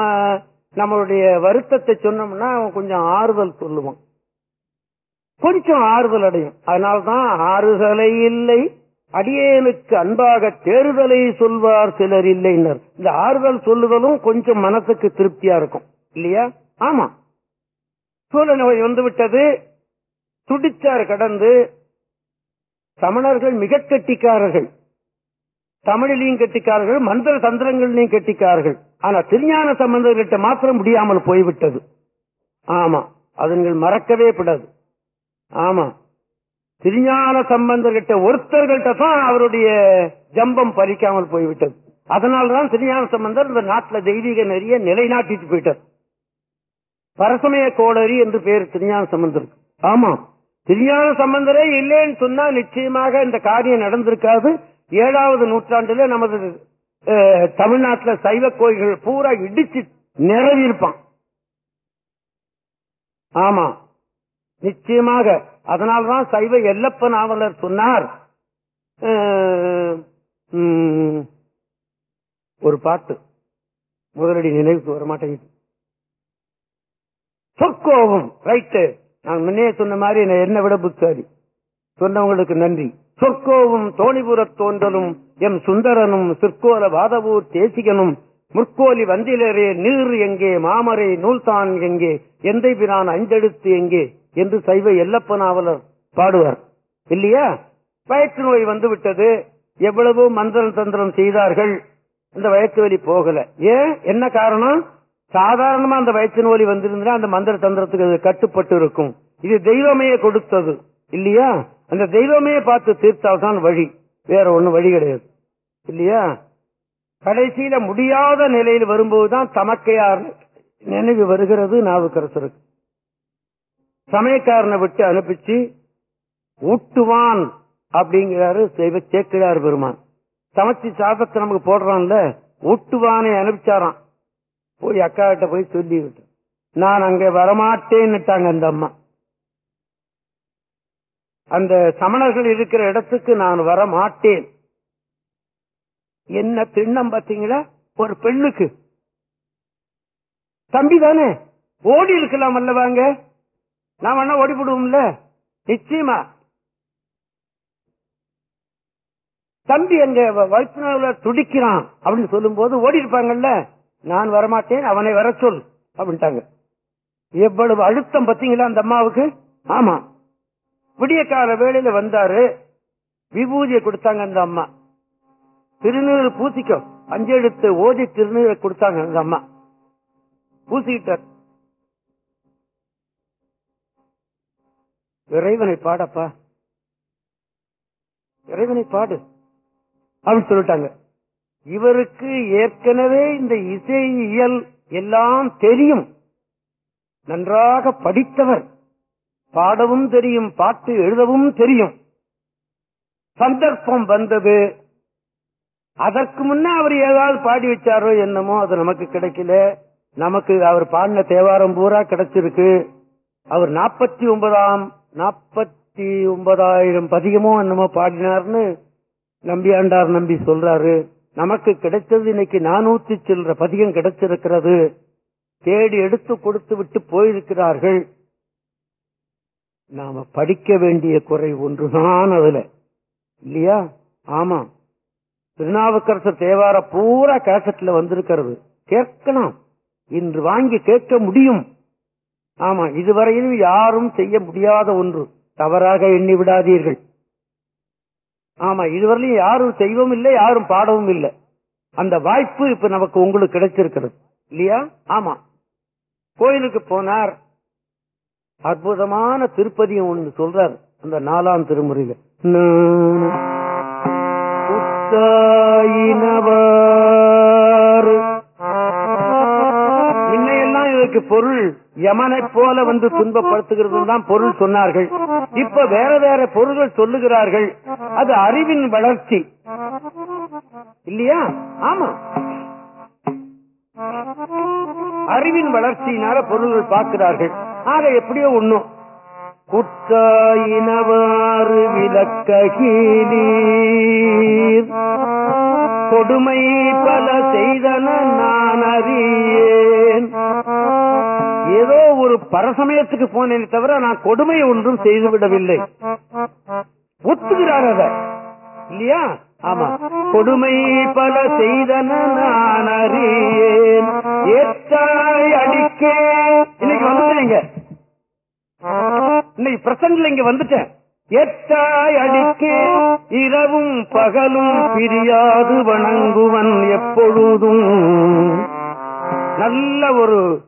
நம்மளுடைய வருத்தத்தை சொன்னோம்னா அவன் கொஞ்சம் ஆறுதல் சொல்லுவான். கொஞ்சம் ஆறுதல் அடையும். அதனால்தான் ஆறுதலை இல்லை அடியேனுக்கு அன்பாக தேறுதலை சொல்வார் சிலர் இல்லைன்னர். இந்த ஆறுதல் சொல்லுதலும் கொஞ்சம் மனசுக்கு திருப்தியா இருக்கும். இல்லையா? ஆமா. சூழ நோய் வந்து விட்டது துடிச்சார் கடந்து. சமணர்கள் மிக கெட்டிக்காரர்கள். தமிழிலையும் கெட்டிக்காரர்கள் மந்திர தந்திரங்களிலையும் கெட்டிக்காரர்கள். ஆனா திருஞான சம்பந்தர்கிட்ட மாத்திரம் முடியாமல் போய்விட்டது. ஆமா. அது நீங்கள் மறக்கவே கூடாது ஆமா. திருஞான சம்பந்தர்கிட்ட ஒருத்தர்கள்ட்ட தான் அவருடைய ஜம்பம் பறிக்காமல் போய்விட்டது. அதனால்தான் திருஞான சம்பந்தர் இந்த நாட்டில் தெய்வீக நெறிய நிலைநாட்டிட்டு போயிட்டார். பரசமய கோளரி என்று பேர் திருஞான சம்பந்தர் ஆமா. திருஞான சம்பந்தரே இல்லைன்னு சொன்னா நிச்சயமாக இந்த காரியம் நடந்திருக்காது. ஏழாவது நூற்றாண்டுல நமது தமிழ்நாட்டுல சைவ கோயில்கள் பூரா இடிச்சு நிறவிருப்பான் ஆமா. நிச்சயமாக. அதனால்தான் சைவ எல்லப்ப நாவலர் சொன்னார். ஒரு பாட்டு. முதலடி நினைவுக்கு வர மாட்டேங்குது சொற்கோபம். ரைட்டு நான் முன்னே சொன்ன மாதிரி நான் என்ன விட புத்தாரி சொன்னவங்களுக்கு நன்றி. சொற்கோவும் தோணிபுரத் தோன்றலும் எம் சுந்தரனும் சிற்கோல வாதவூர் தேசிகனும் முற்கோலி வந்திலரே நீர் எங்கே மாமரை நூல்தான் எங்கே எந்தை பிரான் அஞ்செடுத்து எங்கே என்று சைவ எல்லப்ப நாவலர் பாடுவார். இல்லையா? வயிற்று நோய் வந்து விட்டது எவ்வளவோ மந்திரம் தந்திரம் செய்தார்கள். இந்த வயிற்று வலி போகல. ஏன்? என்ன காரணம்? சாதாரணமா அந்த வயிற்று நோய் வந்திருந்தா அந்த மந்திர தந்திரத்துக்கு கட்டுப்பட்டு இருக்கும் இது தெய்வமே கொடுத்தது. இல்லையா? அந்த தெய்வமே பார்த்து தீர்த்தால் தான் வழி. வேற ஒன்னும் வழி கிடையாது. இல்லையா? கடைசியில முடியாத நிலையில் வரும்போதுதான் தமக்கையார் நினைவு வருகிறது நாவுக்கரசருக்கு. சமயக்காரனை விட்டு அனுப்பிச்சு ஊட்டுவான் அப்படிங்கிறாரு செய்வ சேக்கிழார் பெருமான். சமைச்சு சாதத்தை நமக்கு போடுறான்ல ஊட்டுவானை அனுப்பிச்சாராம். போய் அக்கா கிட்ட போய் சொல்லி விட்டு நான் அங்க வரமாட்டேன்னுட்டாங்க அந்த அம்மா. அந்த சமணர்கள் இருக்கிற இடத்துக்கு நான் வர மாட்டேன் என்ன திண்ணம் பாத்தீங்களா ஒரு பெண்ணுக்கு. தம்பி தானே? ஓடி இருக்கலாம் அல்லவாங்க நான் வேணா ஓடி போடுவோம்ல? நிச்சயமா. தம்பி அங்க வயிற்றுல துடிக்கிறான். அப்படின்னு சொல்லும் போது ஓடி இருப்பாங்கல்ல? நான் வரமாட்டேன் அவனை வர சொல் அப்படின்ட்டாங்க. எவ்வளவு அழுத்தம் பத்தீங்களா அந்த அம்மாவுக்கு? ஆமா. விடிய கால வேலையில வந்தாரு விபூதியை கொடுத்தாங்க அந்த அம்மா. திருநீர் பூசிக்கோ அஞ்செழுத்து ஓதி திருநீரை கொடுத்தாங்க அந்த அம்மா. பூசிக்கிட்டார். இறைவனை பாடப்பா. இறைவனை பாடு அப்படின்னு சொல்லிட்டாங்க. இவருக்கு ஏற்கனவே இந்த இசையியல் எல்லாம் தெரியும். நன்றாக படித்தவர். பாடவும் தெரியும் பாட்டு எழுதவும் தெரியும். சந்தர்ப்பம் வந்தது. அதற்கு முன்ன அவர் ஏதாவது பாடி வச்சாரோ என்னமோ அது நமக்கு கிடைக்கல. நமக்கு அவர் பாடின தேவாரம் பூரா கிடைச்சிருக்கு. அவர் நாற்பத்தி ஒன்பதாம் நாற்பத்தி ஒன்பதாயிரம் பதிகமோ என்னமோ பாடினார்னு நம்பியாண்டார் நம்பி சொல்றாரு. நமக்கு கிடைச்சது இன்னைக்கு நானூத்தி சில்லற பதிகம் கிடைச்சிருக்கிறது தேடி எடுத்து கொடுத்து விட்டு போயிருக்கிறார்கள். நாம படிக்க வேண்டிய குறை ஒன்றுதான் அதுல. இல்லையா? ஆமா. திருநாவுக்கரசர் தேவார பூரா கேசட்ல வந்திருக்கிறது. கேட்கலாம். இன்று வாங்கி கேட்க முடியும். ஆமா இதுவரையிலும் யாரும் செய்ய முடியாத ஒன்று. தவறாக எண்ணி விடாதீர்கள். ஆமா இதுவரையிலும் யாரும் செய்யவும் இல்லை யாரும் பாடவும் இல்லை. அந்த வாய்ப்பு இப்ப நமக்கு உங்களுக்கு கிடைச்சிருக்கிறது. இல்லையா? ஆமா. கோயிலுக்கு போனார். அற்புதமான திருப்பதியும் ஒண்ணு சொல்றார் அந்த நாலாம் திருமுறையில. உத்தாயினவா முன்னையெல்லாம் பொருள் யமனை போல வந்து துன்பப்படுத்துகிறது தான் பொருள் சொன்னார்கள். இப்ப வேற வேற பொருள்கள் சொல்லுகிறார்கள். அது அறிவின் வளர்ச்சி. இல்லையா? ஆமா. அறிவின் வளர்ச்சியினால பொருள்கள் பார்க்கிறார்கள். ஆக எப்படியோ ஒண்ணும் குற்றாயினவாறு விளக்ககீலீர் கொடுமை பல செய்தன நான் அறியேன். ஏதோ ஒரு பரசமயத்துக்கு போனேன் தவிர நான் கொடுமை ஒன்றும் செய்துவிடவில்லை ஒத்துகிறார் அத இல்லையா? ஆமா. கொடுமை பல செய்தன நான் அறியேன். ஏற்றாய் அடிக்க இன்னைக்கு வந்துட்டேன் இன்னைக்கு பிரசங்கில் இங்க வந்துட்டேன். எட்டாய் அடிக்க இரவும் பகலும் பிரியாது வணங்குவன் எப்பொழுதும். நல்ல ஒரு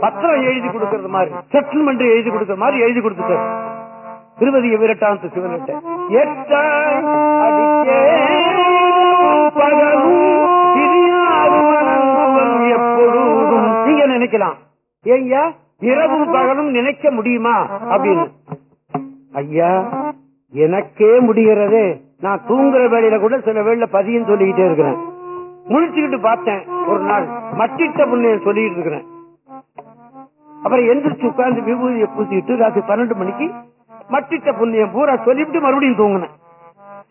பத்திரம் எழுதி கொடுக்கறது மாதிரி செட்டில்மெண்ட் எழுதி கொடுக்கற மாதிரி எழுதி கொடுத்துட்டார். திருவதி விரட்டாந்த சிவனிட்ட எட்டாய் அடிக்க பகலும் பிரியாது வணங்குவன் எப்பொழுதும். நீங்க நினைக்கலாம். ஏய்யா இரவும் பகலும் நினைக்க முடியுமா? அப்படின்னு. ஐயா எனக்கே முடிகிறதே. நான் தூங்குற வேலையில கூட சில வேளையில பதியும் சொல்லிக்கிட்டே இருக்கிறேன். முழிச்சுக்கிட்டு பார்த்தேன். ஒரு நாள் மட்டிட்ட புண்ணியம் சொல்லிட்டு இருக்கிறேன். அப்புறம் எந்திரிச்சு உட்கார்ந்து விபூதியை பூசிட்டு ராத்திரி பன்னெண்டு மணிக்கு மட்டிட்ட புண்ணியம் பூரா சொல்லிவிட்டு மறுபடியும் தூங்கினேன்.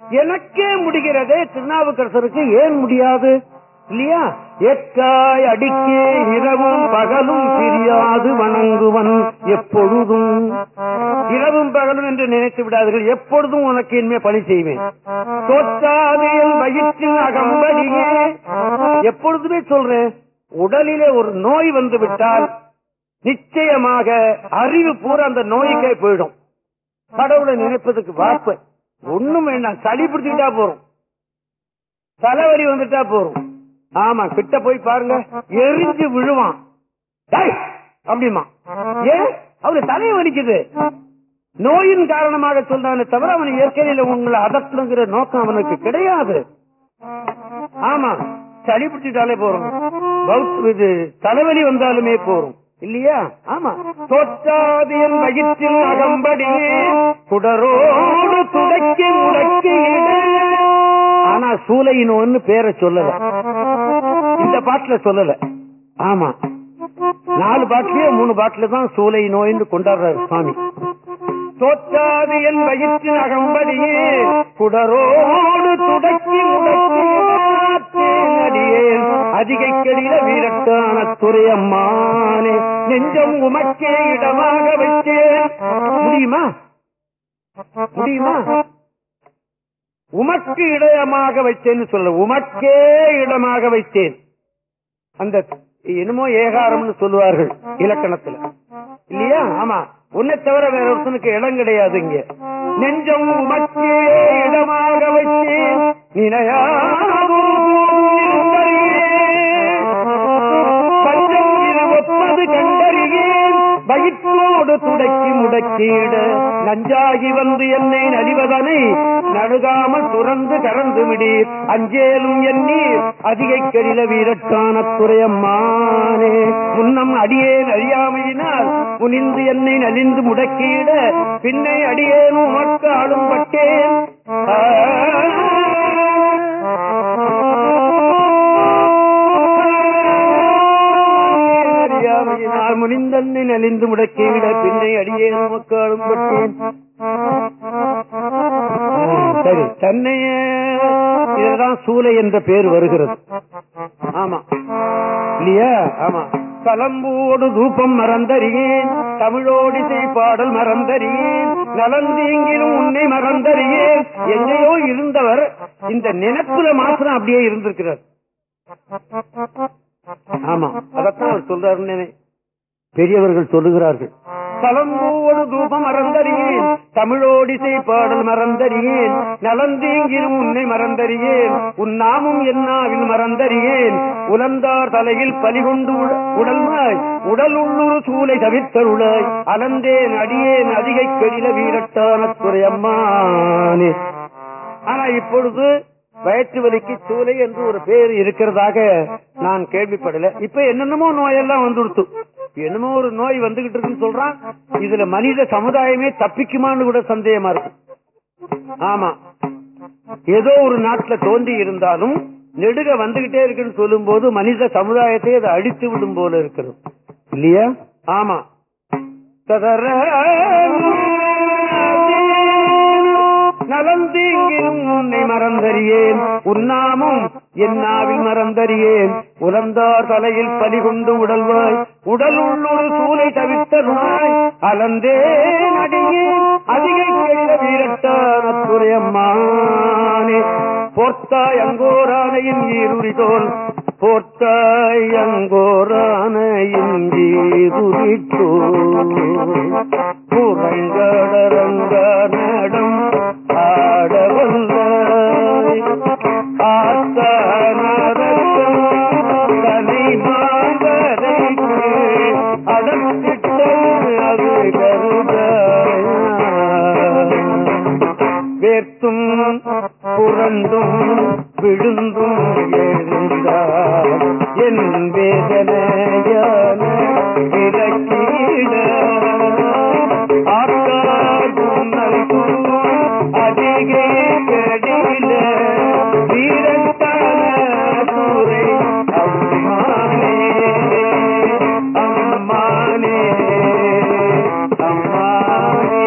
எனக்கே முடிகிறதே திருநாவுக்கரசருக்கு. ஏன் முடியாது? இல்லையா? எக்காய் அடிக்கே இரவும் பகலும் பிரியாது வணங்குவன் எப்பொழுதும். இரவும் பகலும் என்று நினைத்து விடாதீர்கள் எப்பொழுதும் உனக்கு இனிமே பணி செய்வேன். தோற்றாமையில் வயிற்றில் அகம்படியே. எப்பொழுதுமே சொல்றேன் உடலிலே ஒரு நோய் வந்து விட்டால் நிச்சயமாக அறிவு பூரா அந்த நோய்க்கே போயிடும். கடவுளை நினைப்பதற்கு வாய்ப்பு. ஒண்ணும் வேண்டாம் சளி பிடிச்சுக்கிட்டா போறோம். தலைவலி வந்துட்டா போறோம். ஆமா கிட்ட போய் பாருங்க. எரிஞ்சு விழுவான். அப்படிமா ஏன் அவரு தலையை வலிக்குது. நோயின் காரணமாக சொல்றானே தவிர அவன் இயற்கையில உங்களை அதட்டணுங்கிற நோக்கம் அவனுக்கு கிடையாது. ஆமா சளி பிடிச்சிட்டாலே போறோம். இது தலைவலி வந்தாலுமே போறோம். இல்லையா? ஆமா. தொட்டாதியன் வயிற்றில் அகம்படி குடரோடு துடைக்கி முடக்கி ஆனா சூலையின் பேரை சொல்லல. இந்த பாட்டுல சொல்லல. ஆமா. நாலு பாட்டிலேயே மூணு பாட்டில தான் சூலை நோயின்னு கொண்டாடுறாரு சுவாமி. தோற்றாது என் வயிற்றின் அகம்படியே குடரோடு துடக்கி முடக்கியேன் அதிகை கடில வீரட்டான துறையம்மானே நெஞ்சம் உமக்கே இடமாக வைத்தேன். முடியுமா? முடியுமா? உமக்கு இடமாக வைத்தேன்னு சொல்ல உமக்கே இடமாக வைத்தேன். அந்த என்னமோ ஏகாரம்னு சொல்லுவார்கள் இலக்கணத்துல. இல்லையா? ஆமா. உன்னை தவிர வேற ஒருத்தனுக்கு இடம் கிடையாது இங்க. நெஞ்சம் உமக்கே இடமாக வைத்தேன். நினையா வயிற்றோடு துடக்கி முடக்கிட நஞ்சாகி வந்து என்னை நலிவதனை நடுகாமல் துறந்து கறந்து விடீர். அஞ்சேலும் எண்ணீர். அதிகை கரில வீரட்டான துறையம்மானே முன்னம் அடியே நழியாமையினால் புனிந்து என்னை நலிந்து முடக்கிட பின்னை அடியேனும் உமக்கு ஆளும் பட்டேன். முடிந்தன்னை நலிந்து முடக்கிவிட பின்னை அடியே உமக்கு ஆளும் சரி தன்னையே இதுதான் சூலை என்ற பேர் வருகிறது. ஆமா. இல்லையா? ஆமா. கலம்போடு தூபம் மறந்தறியேன். தமிழோடிசை பாடல் மறந்தறியேன். நலந்தீங்கிலும் உன்னை மறந்தறியேன். எங்கேயோ இருந்தவர் இந்த நினைப்புல மாத்திரம் அப்படியே இருந்திருக்கிறார். ஆமா. அதத்தான் அவர் சொல்றாருன்னு பெரியவர்கள் சொல்லுகிறார்கள். கலம்போடு தூபம் மறந்தறியேன். தமிழோடிசை பாடல் மறந்தறியேன். நலந்தீங்கிலும் உன்னை மறந்தறியேன். உன்னாமும் என்னாவில் மறந்தறியேன். உலந்தார் தலையில் பலிகொண்டு உடல்மாய். உடல் உள்ளுரு சூலை தவிர்த்தருளாய். அலந்தேன் அடியேன் அதிகை கெடில வீரட்டான துறையம்மானே. ஆனா இப்பொழுது வயிற்று வலிக்கு சூலை என்று ஒரு பேர் இருக்கிறதாக நான் கேள்விப்படல. இப்ப என்னென்னமோ நோயெல்லாம் வந்துடுத்து. என்னமோ ஒரு நோய் வந்துகிட்டு இருக்குன்னு சொல்றான். இதுல மனித சமுதாயமே தப்பிக்குமான்னு கூட சந்தேகமா இருக்கு. ஆமா. ஏதோ ஒரு நாட்டுல தோன்றி இருந்தாலும் நெடுக வந்துகிட்டே இருக்குன்னு சொல்லும் போது மனித சமுதாயத்தை அதை அடித்து விடும் போல இருக்கிறது. இல்லையா? ஆமா. ததர நலந்தீங்கிலும் உன்னை மறந்தறியேன். உன்னாமும் என்னாவில் மறந்தறியேன். உலந்தார் தலையில் பலி கொண்டு உடல்வாய். உடல் உள்ளொரு சூளை தவித்தருமாய் அலந்தே நடிகே அதிக கெட்ட வீரட்டான துறையம்மானே போர்த்தாய் அங்கோரானையின் ஈருரி தோல் போர்த்தாய் அங்கோரானையின் ஈருரி தோல் புறங்கடரங்க நடம் ஆடவல்லாய் ஆத்தானரக்கம் தனி மாந்தரைக்கு அடக்கிட்ட அது கருதாய் வேர்த்தும் புரண்டும் விழுந்தும் எழுந்தார் என் வேதனையான விலக்கீட ஆக்கார் நல்கும் அதிகே கடில வீரத்தான அம்மானே அம்மானே அம்மானே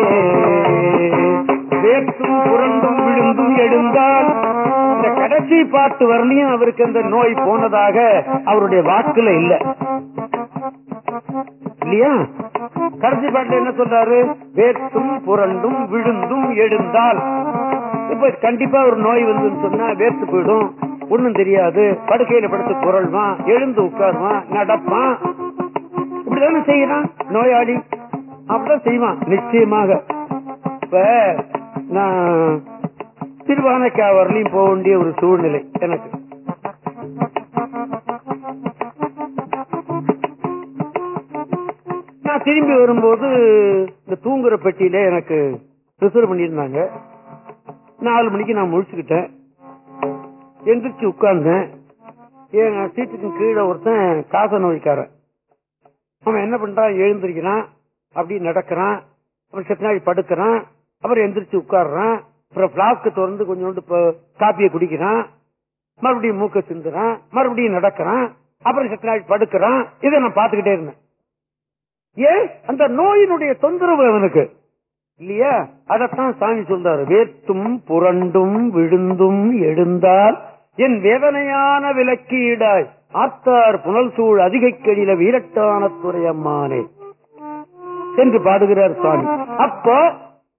புரண்டும் விழுந்தும் எழுந்தால் பாட்டு வரலையும் அவருக்கு அந்த நோய் போனதாக அவருடைய வாக்குல இல்ல. இல்லையா? கடைசி பாட்டுல என்ன சொல்றாரு? வேட்டும் புரண்டும் விழுந்தும் எழுந்தால். இப்ப கண்டிப்பா ஒரு நோய் வந்து சொன்னா வேர்த்து போயிடும். ஒண்ணும் தெரியாது. படுக்கையில படுத்து குரல்வான் எழுந்து உட்காருவான் நடப்பான். இப்படிதானே செய்யறான் நோயாளி. அப்படிதான் செய்வான். நிச்சயமாக. இப்ப நான் திருவானைக்கா வரலையும் போக வேண்டிய ஒரு சூழ்நிலை எனக்கு. நான் திரும்பி வரும்போது இந்த தூங்குற பெட்டியில எனக்கு ரிசர்வ் பண்ணியிருந்தாங்க. நாலு மணிக்கு நான் முழிச்சுக்கிட்டேன். எந்திரிச்சு உட்கார்ந்தேன். என் சீட்டுக்கு கீழே ஒருத்தன் காச நோய்க்காரன். அவன் என்ன பண்றான்? எழுந்திருக்கிறான். அப்படி நடக்கிறான். அப்புறம் செத்த நாள் படுக்கிறான். அப்புறம் எந்திரிச்சு உட்கார்றான். அப்புறம் பிளாஸ்க் திறந்து கொஞ்சோண்டு காப்பியை குடிக்கிறான். மறுபடியும் மூக்க சிந்துறான். மறுபடியும் நடக்கிறான். அப்புறம் செத்த நாள் படுக்கிறான். இதை நான் பாத்துக்கிட்டே இருந்தேன். ஏன்? அந்த நோயினுடைய தொந்தரவு அவனுக்கு. இல்லையா? அதத்தான் சாமி சொல்றாரு. வேர்த்தும் புரண்டும் விழுந்தும் எழுந்தால் என் வேதனையான விலக்கீடாய் ஆத்தார் புனல் சூழ் அதிகைக்கடில வீரட்டான துறையம்மானே என்று பாடுகிறார் சுவாமி அப்போ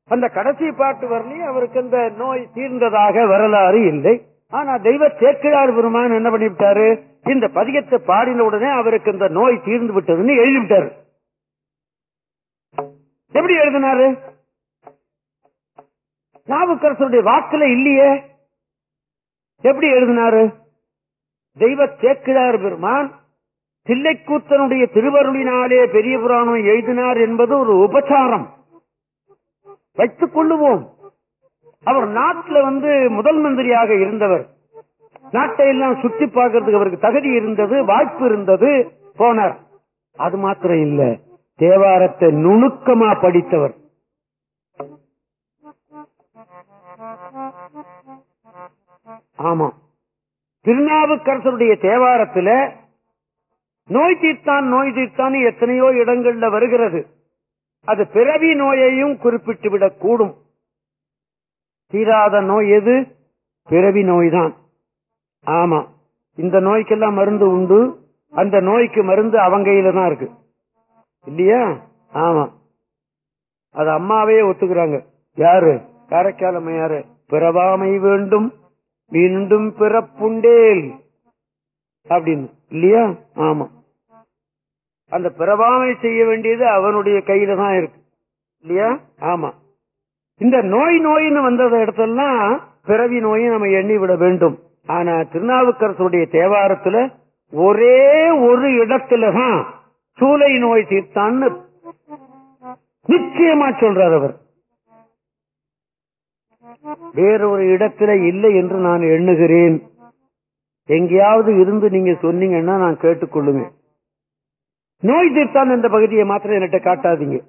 அந்த கடைசி பாட்டு வரலையும் அவருக்கு அந்த நோய் தீர்ந்ததாக வரலாறு இல்லை. ஆனா தெய்வ சேக்கிழார் பெருமான் என்ன பண்ணிவிட்டாரு? இந்த பதிகத்தை பாடின உடனே அவருக்கு இந்த நோய் தீர்ந்து விட்டதுன்னு எழுதிவிட்டாரு. எப்படி எழுதினாரு? நாவுக்கரசருடைய வாக்குல இல்லையே. எப்படி எழுதினாரு? தெய்வ சேக்கிழார் பெருமான் தில்லைக்கூத்தனுடைய திருவருளினாலே பெரிய புராணம் எழுதினார் என்பது ஒரு உபச்சாரம். வைத்துக் கொள்ளுவோம். அவர் நாட்டுல வந்து முதல் மந்திரியாக இருந்தவர். நாட்டை எல்லாம் சுற்றி பார்க்கறதுக்கு அவருக்கு தகுதி இருந்தது வாய்ப்பு இருந்தது போனார். அது மாத்திரம் இல்ல தேவாரத்தை நுணுக்கமா படித்தவர். ஆமா. திருநாவுக்கரசருடைய தேவாரத்துல நோய் தீர்த்தான் நோய் தீர்த்தான் எத்தனையோ இடங்கள்ல வருகிறது. அது பிறவி நோயையும் குறிப்பிட்டு விடக் கூடும் தீராத நோய் எது? பிறவி நோய்தான். ஆமா. இந்த நோய்க்கெல்லாம் மருந்து உண்டு. அந்த நோய்க்கு மருந்து அவங்கையில தான் இருக்கு. இல்லையா? ஆமா. அது அம்மாவே ஒத்துக்கிறாங்க. யாரு? காரைக்கால் யாரு பிறவாமை வேண்டும். மீண்டும் பிறப்புண்டேல். அப்படின்னு. இல்லையா? ஆமா. அந்த பிரபாவனை செய்ய வேண்டியது அவனுடைய கையில தான் இருக்கு. இல்லையா? ஆமா. இந்த நோய் நோயின்னு வந்தத இடத்தெல்லாம் பிறவி நோயை நம்ம எண்ணி விட வேண்டும். ஆனா திருநாவுக்கரசுடைய தேவாரத்துல ஒரே ஒரு இடத்துலதான் சூளை நோய் தீர்த்தான்னு நிச்சயமா சொல்றார் அவர். வேறொரு இடத்துல இல்லை என்று நான் எண்ணுகிறேன். எங்கேயாவது இருந்து நீங்க சொன்னீங்கன்னா நான் கேட்டுக்கொள்ளுவேன். நோய் தீர்த்தான் என்ற பகுதியை மாத்திரம் என்கிட்ட காட்டாதீங்க.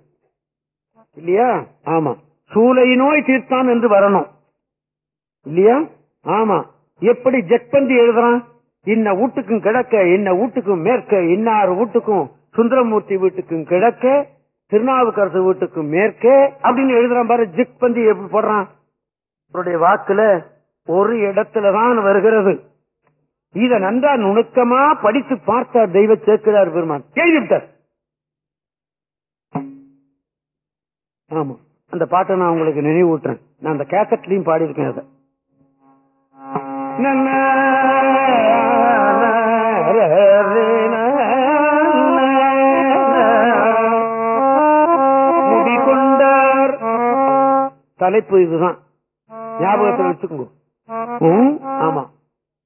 இல்லையா? ஆமா. சூளை நோய் தீர்த்தான் என்று வரணும். இல்லையா? ஆமா. எப்படி ஜெக்பந்தி எழுதுறான்? இன்ன வீட்டுக்கும் கிழக்க இன்ன வீட்டுக்கும் மேற்க இன்னார் வீட்டுக்கும் சுந்தரமூர்த்தி வீட்டுக்கும் கிழக்க திருநாவுக்கரசு வீட்டுக்கும் மேற்கே அப்படின்னு எழுதுறான் பாரு ஜெக்பந்தி எப்படி போடுறான்? அவருடைய வாக்குல ஒரு இடத்துலதான் வருகிறது. இத நன்றா நுணுக்கமா படித்து பார்த்தார் தெய்வ சேர்க்கிறார் பெருமான். கேள்விட்டார் ஆமா அந்த பாட்டை நான் உங்களுக்கு நினைவூட்டுறேன். நான் அந்த கேசட்லயும் பாடியிருக்கேன் அதை. முடிகொண்டார் தலைப்பு இதுதான். ஞாபகத்தில் வச்சுக்கோங்க. ஆமா.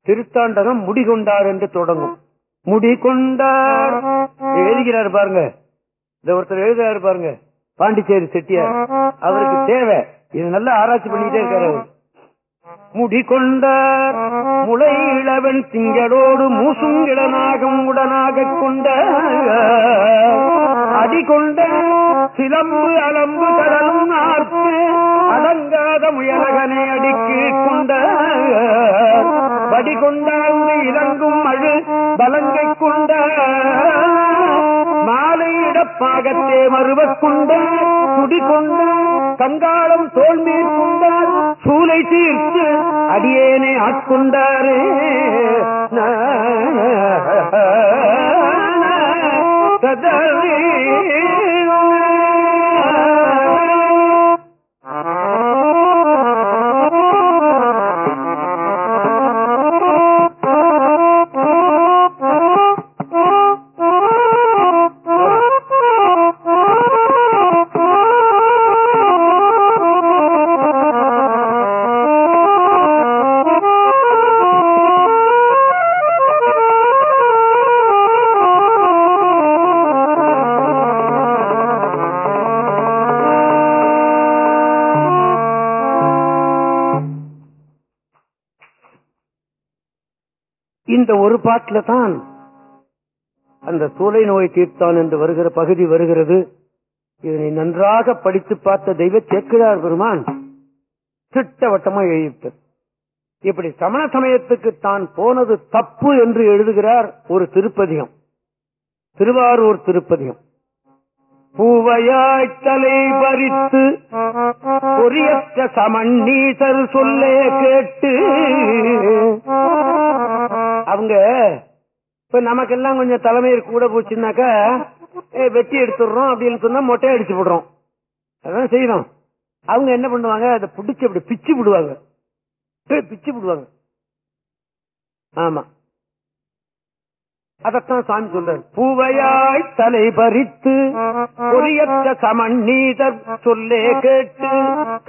திருத்தாண்டகம் முடிகொண்டார் என்று தொடங்கும். முடிகொண்டார். எழுதுகிறார் பாருங்க. இந்த ஒருத்தர் எழுதுறாரு பாருங்க. பாண்டிச்சேரி செட்டியார். அவருக்கு தேவை. இது நல்லா ஆராய்ச்சி பண்ணிட்டே இருக்காரு அவர். முடிகொண்டார். முளை இளவன் திங்களோடு மூசுங்கிழனாகம் உடனாக கொண்ட அடிகொண்ட சிலம்பு அலம்பு கடலும் ஆர்ப்பு அடங்காத முயலகனை அடிக்கு கொண்ட வடிகொண்டாந்து இறங்கும் அழு பலங்கை கொண்ட மாலை இடப்பாகத்தே மறுவக் கொண்டார் கங்காளம் தோல் மேற்கொண்டார் சூலை தீர்த்து அடியேனை ஆட்கொண்டாரே கதவே ஒரு தான் அந்த சூளை நோய் தீர்த்தான் என்று வருகிற பகுதி வருகிறது. இதனை நன்றாக படித்து பார்த்த தெய்வ கேட்கிறார் பெருமான். திட்டவட்டமா எழுதிவிட்டார். இப்படி சமண சமயத்துக்கு தான் போனது தப்பு என்று எழுதுகிறார் ஒரு திருப்பதிகம். திருவாரூர் திருப்பதிகம். பூவையாய் தலை பறித்து பொறியற்ற சமண்ணீசர் சொல்லே கேட்டு. அவங்க இப்ப நமக்கெல்லாம் கொஞ்சம் தலைமையில் கூட போச்சுன்னாக்கா வெட்டி எடுத்துடுறோம் அப்படின்னு சொன்னா மொட்டை அடிச்சு விடுறோம் அதான் செய்யணும் அவங்க என்ன பண்ணுவாங்க அதை பிடிச்சு அப்படி பிச்சு விடுவாங்க. பிச்சு விடுவாங்க. ஆமா. அதத்தான் சாமி சொல்றாரு. பூவையாய் தலை பறித்து பொரியற்ற சமண்ணீதர் சொல்லே கேட்டு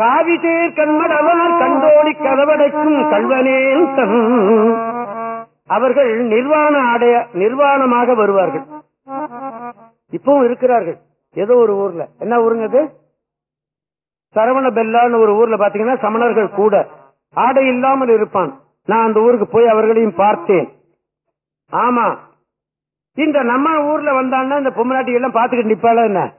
காவிதேர் கண்மடவார் கண்டோடி கதவடைக்கும் கல்வனேன் தன். அவர்கள் நிர்வாண அடைய நிர்வாணமாக வருவார்கள். இப்பவும் இருக்கிறார்கள். ஏதோ ஒரு ஊர்ல. என்ன ஊருங்க அது சரவண பெல்லான்னு ஒரு ஊர்ல பாத்தீங்கன்னா சமணர்கள் கூட. ஆடை இல்லாமல் இருப்பான். நான் அந்த ஊருக்கு போய் அவர்களையும் பார்த்தேன். ஆமா இந்த நம்ம ஊர்ல வந்தான்னா இந்த பொம்மநாட்டி எல்லாம் பாத்துக்கிட்டு நிப்பாள என்ன?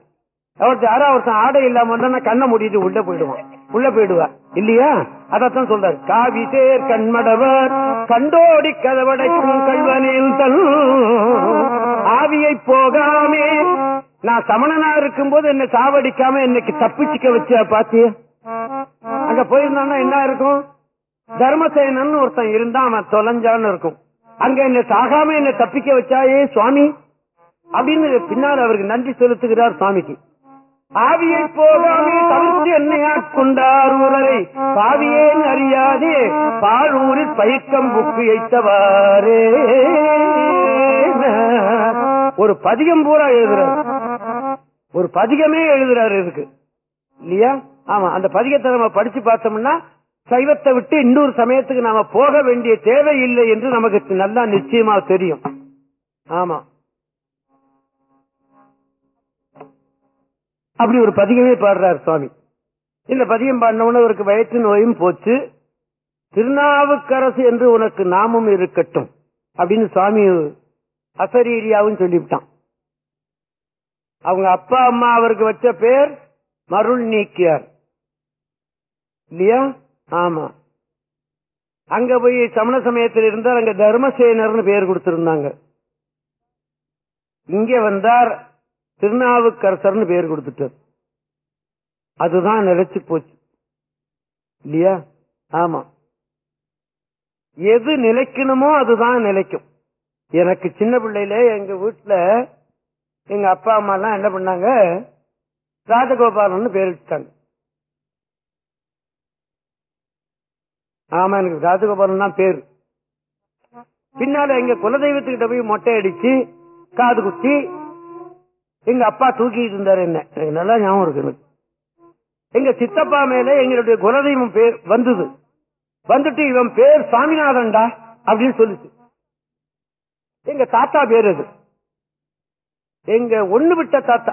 அவருக்கு யாரும் ஒருத்தன் ஆடை இல்லாம வந்தா கண்ணை மூடிட்டு உள்ள போயிடுவான். உள்ள போயிடுவா. இல்லையா? அதத்தான் சொல்றாரு. காவி தேர் கண்மடவர் கண்டோடி கதவடைக்கும் கல்வனில் தன் ஆவியை போகாமே. நான் சமணனா இருக்கும் போது என்ன சாவடிக்காம இன்னைக்கு தப்பிச்சுக்க வச்ச பாத்திய? அங்க போயிருந்தான்னா என்ன இருக்கும்? தர்மசேனன் ஒருத்தன் இருந்தா அவன் தொலைஞ்சான்னு இருக்கும். அங்க என்ன சாகாம என்ன தப்பிக்க வச்சாயே சுவாமி? அப்படின்னு பின்னால் அவருக்கு நன்றி செலுத்துகிறார் சுவாமிக்கு ஆவியை போகாமே தவிர்த்து என்னையா கொண்டார் ஊரரை பாவியேன் அறியாதே பாழூரில் பயிக்கம் புக்கு எய்த்தவாரே ஒரு பதிகம் பூரா எழுதுறாரு. ஒரு பதிகமே எழுதுறாரு இதுக்கு. இல்லையா? ஆமா அந்த பதிகத்தை நம்ம படிச்சு பார்த்தோம்னா சைவத்தை விட்டு இன்னொரு சமயத்துக்கு நாம போக வேண்டிய தேவை இல்லை என்று நமக்கு நல்லா நிச்சயமா தெரியும். ஆமா. அப்படி ஒரு பதிகமே பாடுறார் சுவாமி. இந்த பதிகம் பாடினவன அவருக்கு வயிற்று நோயும் போச்சு. திருநாவுக்கரசு என்று உனக்கு நாமும் இருக்கட்டும் அப்படின்னு சுவாமி அசரீரியாவும் சொல்லிவிட்டான். அவங்க அப்பா அம்மா அவருக்கு வச்ச பேர் மருள் நீக்கியார். இல்லையா? ஆமா. அங்க போய் சமண சமயத்தில் இருந்தார் அங்க தர்மசேனர்னு பெயர் கொடுத்திருந்தாங்க. இங்க வந்தார் திருநாவுக்கரசர்னு பெயர் கொடுத்துட்டார். அதுதான் நிலைச்சு போச்சு. இல்லையா? ஆமா. எது நிலைக்கணுமோ அதுதான் நிலைக்கும். எனக்கு சின்ன பிள்ளையில எங்க வீட்டுல எங்க அப்பா அம்மா எல்லாம் என்ன பண்ணாங்க? ராஜகோபாலன் பேர் வச்சுட்டாங்க ஆமா எனக்கு ராஜகோபாலன் தான் பேர். பின்னால எங்க குலதெய்வத்துக்கிட்ட போய் மொட்டை அடிச்சு காது குத்தி எங்க அப்பா தூக்கிட்டு இருந்தாரு என்ன? எனக்கு நல்லா ஞாபகம் இருக்கு எனக்கு. எங்க சித்தப்பா மேல எங்களுடைய குலதெய்வம் பேர் வந்தது. வந்துட்டு இவன் பேர் சாமிநாதன்டா அப்படின்னு சொல்லுச்சு. எங்க தாத்தா பேர் அது. எங்க ஒண்ணு விட்ட தாத்தா.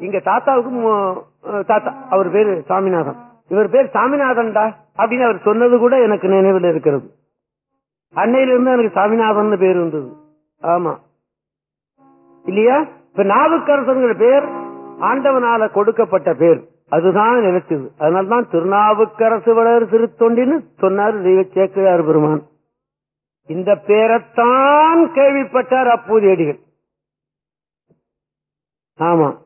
எங்க தாத்தாவுக்கும் தாத்தா. அவர் பேரு சாமிநாதன். இவர் பேர் சாமிநாதன்டா. அப்படின்னு அவர் சொன்னது கூட எனக்கு நினைவில் இருக்கிறது. அன்னையிலிருந்து எனக்கு சாமிநாதன் பேர் இருந்தது ஆமா. இல்லையா? இப்ப நாவுக்கரசருங்கிற பேர் ஆண்டவனால கொடுக்கப்பட்ட பேர். அதுதான் நினைச்சது அதனால்தான் திருநாவுக்கரசு வளர் திருத்தொண்டின்னு சொன்னார் தெய்வ சேக்கிழார் பெருமான். இந்த பேரைத்தான் கேள்விப்பட்டார் அப்போது அடிகள் ஆமா.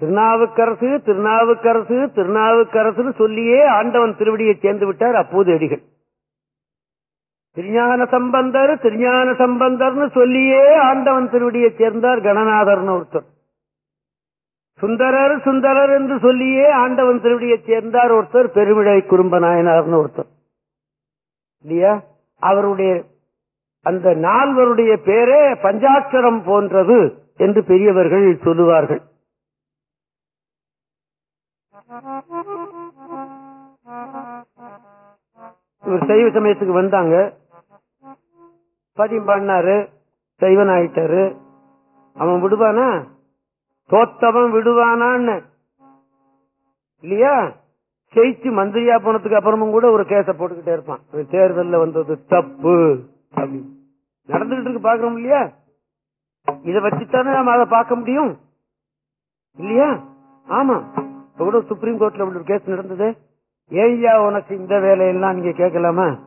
திருநாவுக்கரசு திருநாவுக்கரசு திருநாவுக்கரசுன்னு சொல்லியே ஆண்டவன் திருவடியை சேர்ந்து விட்டார். அப்போது அடிகள் திருஞான சம்பந்தர் திருஞான சம்பந்தர்னு சொல்லியே ஆண்டவன் திருவடியை சேர்ந்தார் கணநாதர்னு ஒருத்தர். சுந்தரர் சுந்தரர் என்று சொல்லியே ஆண்டவன் திருவடியை சேர்ந்தார் ஒருத்தர் பெருமிழை குறும்ப நாயனார்னு ஒருத்தர். இல்லையா? அவருடைய அந்த நால்வருடைய பேரே பஞ்சாட்சரம் போன்றது என்று பெரியவர்கள் சொல்லுவார்கள். இவர் சைவ சமயத்துக்கு வந்தாங்க. பதியம் பண்ணாரு சைவன் ஆயிட்டாரு. அவன் விடுவானா? தோத்தவன் விடுவானான்னு. இல்லையா? ஜெயிச்சு மந்திரியா போனதுக்கு அப்புறமும் கூட ஒரு கேச போட்டுக்கிட்டே இருப்பான். தேர்தலில் தேர்தல்ல வந்தது தப்பு அப்படின்னு. நடந்துகிட்டு இருக்கு பாக்குறோம் இல்லையா? இதை வச்சுத்தானே நாம அதை பார்க்க முடியும். இல்லையா? ஆமா. இப்ப கூட சுப்ரீம் கோர்ட்ல ஒரு கேஸ் நடந்தது. ஏய்யா உனக்கு இந்த வேலையெல்லாம் நீங்க கேட்கலாமா?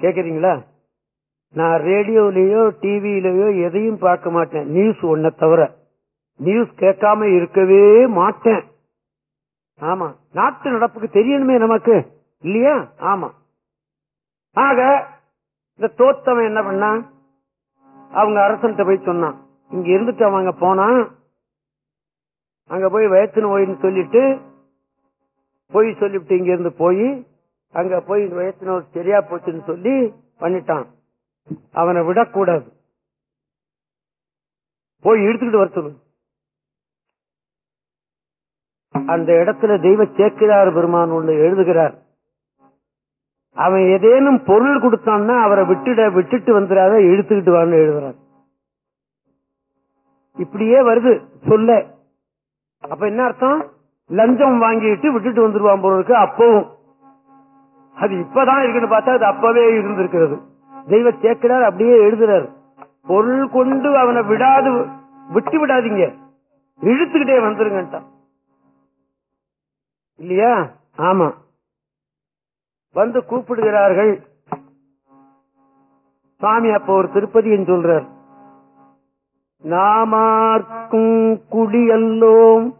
கேக்குறீங்களா நான் ரேடியோலயோ டிவிலயோ எதையும் பார்க்க மாட்டேன். நியூஸ் ஒன்ன தவிர. நியூஸ் கேட்காம இருக்கவே மாட்டேன். ஆமா. நாட்டு நடப்புக்கு தெரியணுமே நமக்கு. இல்லையா? ஆமா. ஆக இந்த தோத்தவன் என்ன பண்ணா? அவங்க அரசன்ட்ட போய் சொன்னான். இங்க இருந்துட்டு அவங்க போனா அங்க போய் வயத்து நோயின்னு சொல்லிட்டு போய் சொல்லிவிட்டு இங்க இருந்து போய் அங்க போய் இந்த சரியா போச்சுன்னு சொல்லி பண்ணிட்டான். அவனை விடக்கூடாது. போய் இழுத்துக்கிட்டு வர சொல்லு. அந்த இடத்துல தெய்வ சேக்கிரார் பெருமான் ஒன்று எழுதுகிறார். அவன் ஏதேனும் பொருள் கொடுத்தான்னா அவரை விட்டுட விட்டுட்டு வந்துடாத இழுத்துக்கிட்டு வான்னு எழுதுறார். இப்படியே வருது சொல்ல. அப்ப என்ன அர்த்தம்? லஞ்சம் வாங்கிட்டு விட்டுட்டு வந்துருவான் பொருளுக்கு அப்பவும். அது இப்பதான் இருக்குன்னு பார்த்தா அது அப்பவே இருந்திருக்கிறது. தெய்வ கேட்கிறார் அப்படியே எழுதுறாரு. பொருள் கொண்டு அவனை விடாது விட்டு விடாதீங்க. இழுத்துக்கிட்டே வந்துருங்கட்டான் இல்லையா? ஆமா. வந்து கூப்பிடுகிறார்கள். சாமி அப்ப ஒரு திருப்பதின்னு சொல்றார். நாமார்க்கும் குடியல்லோம்.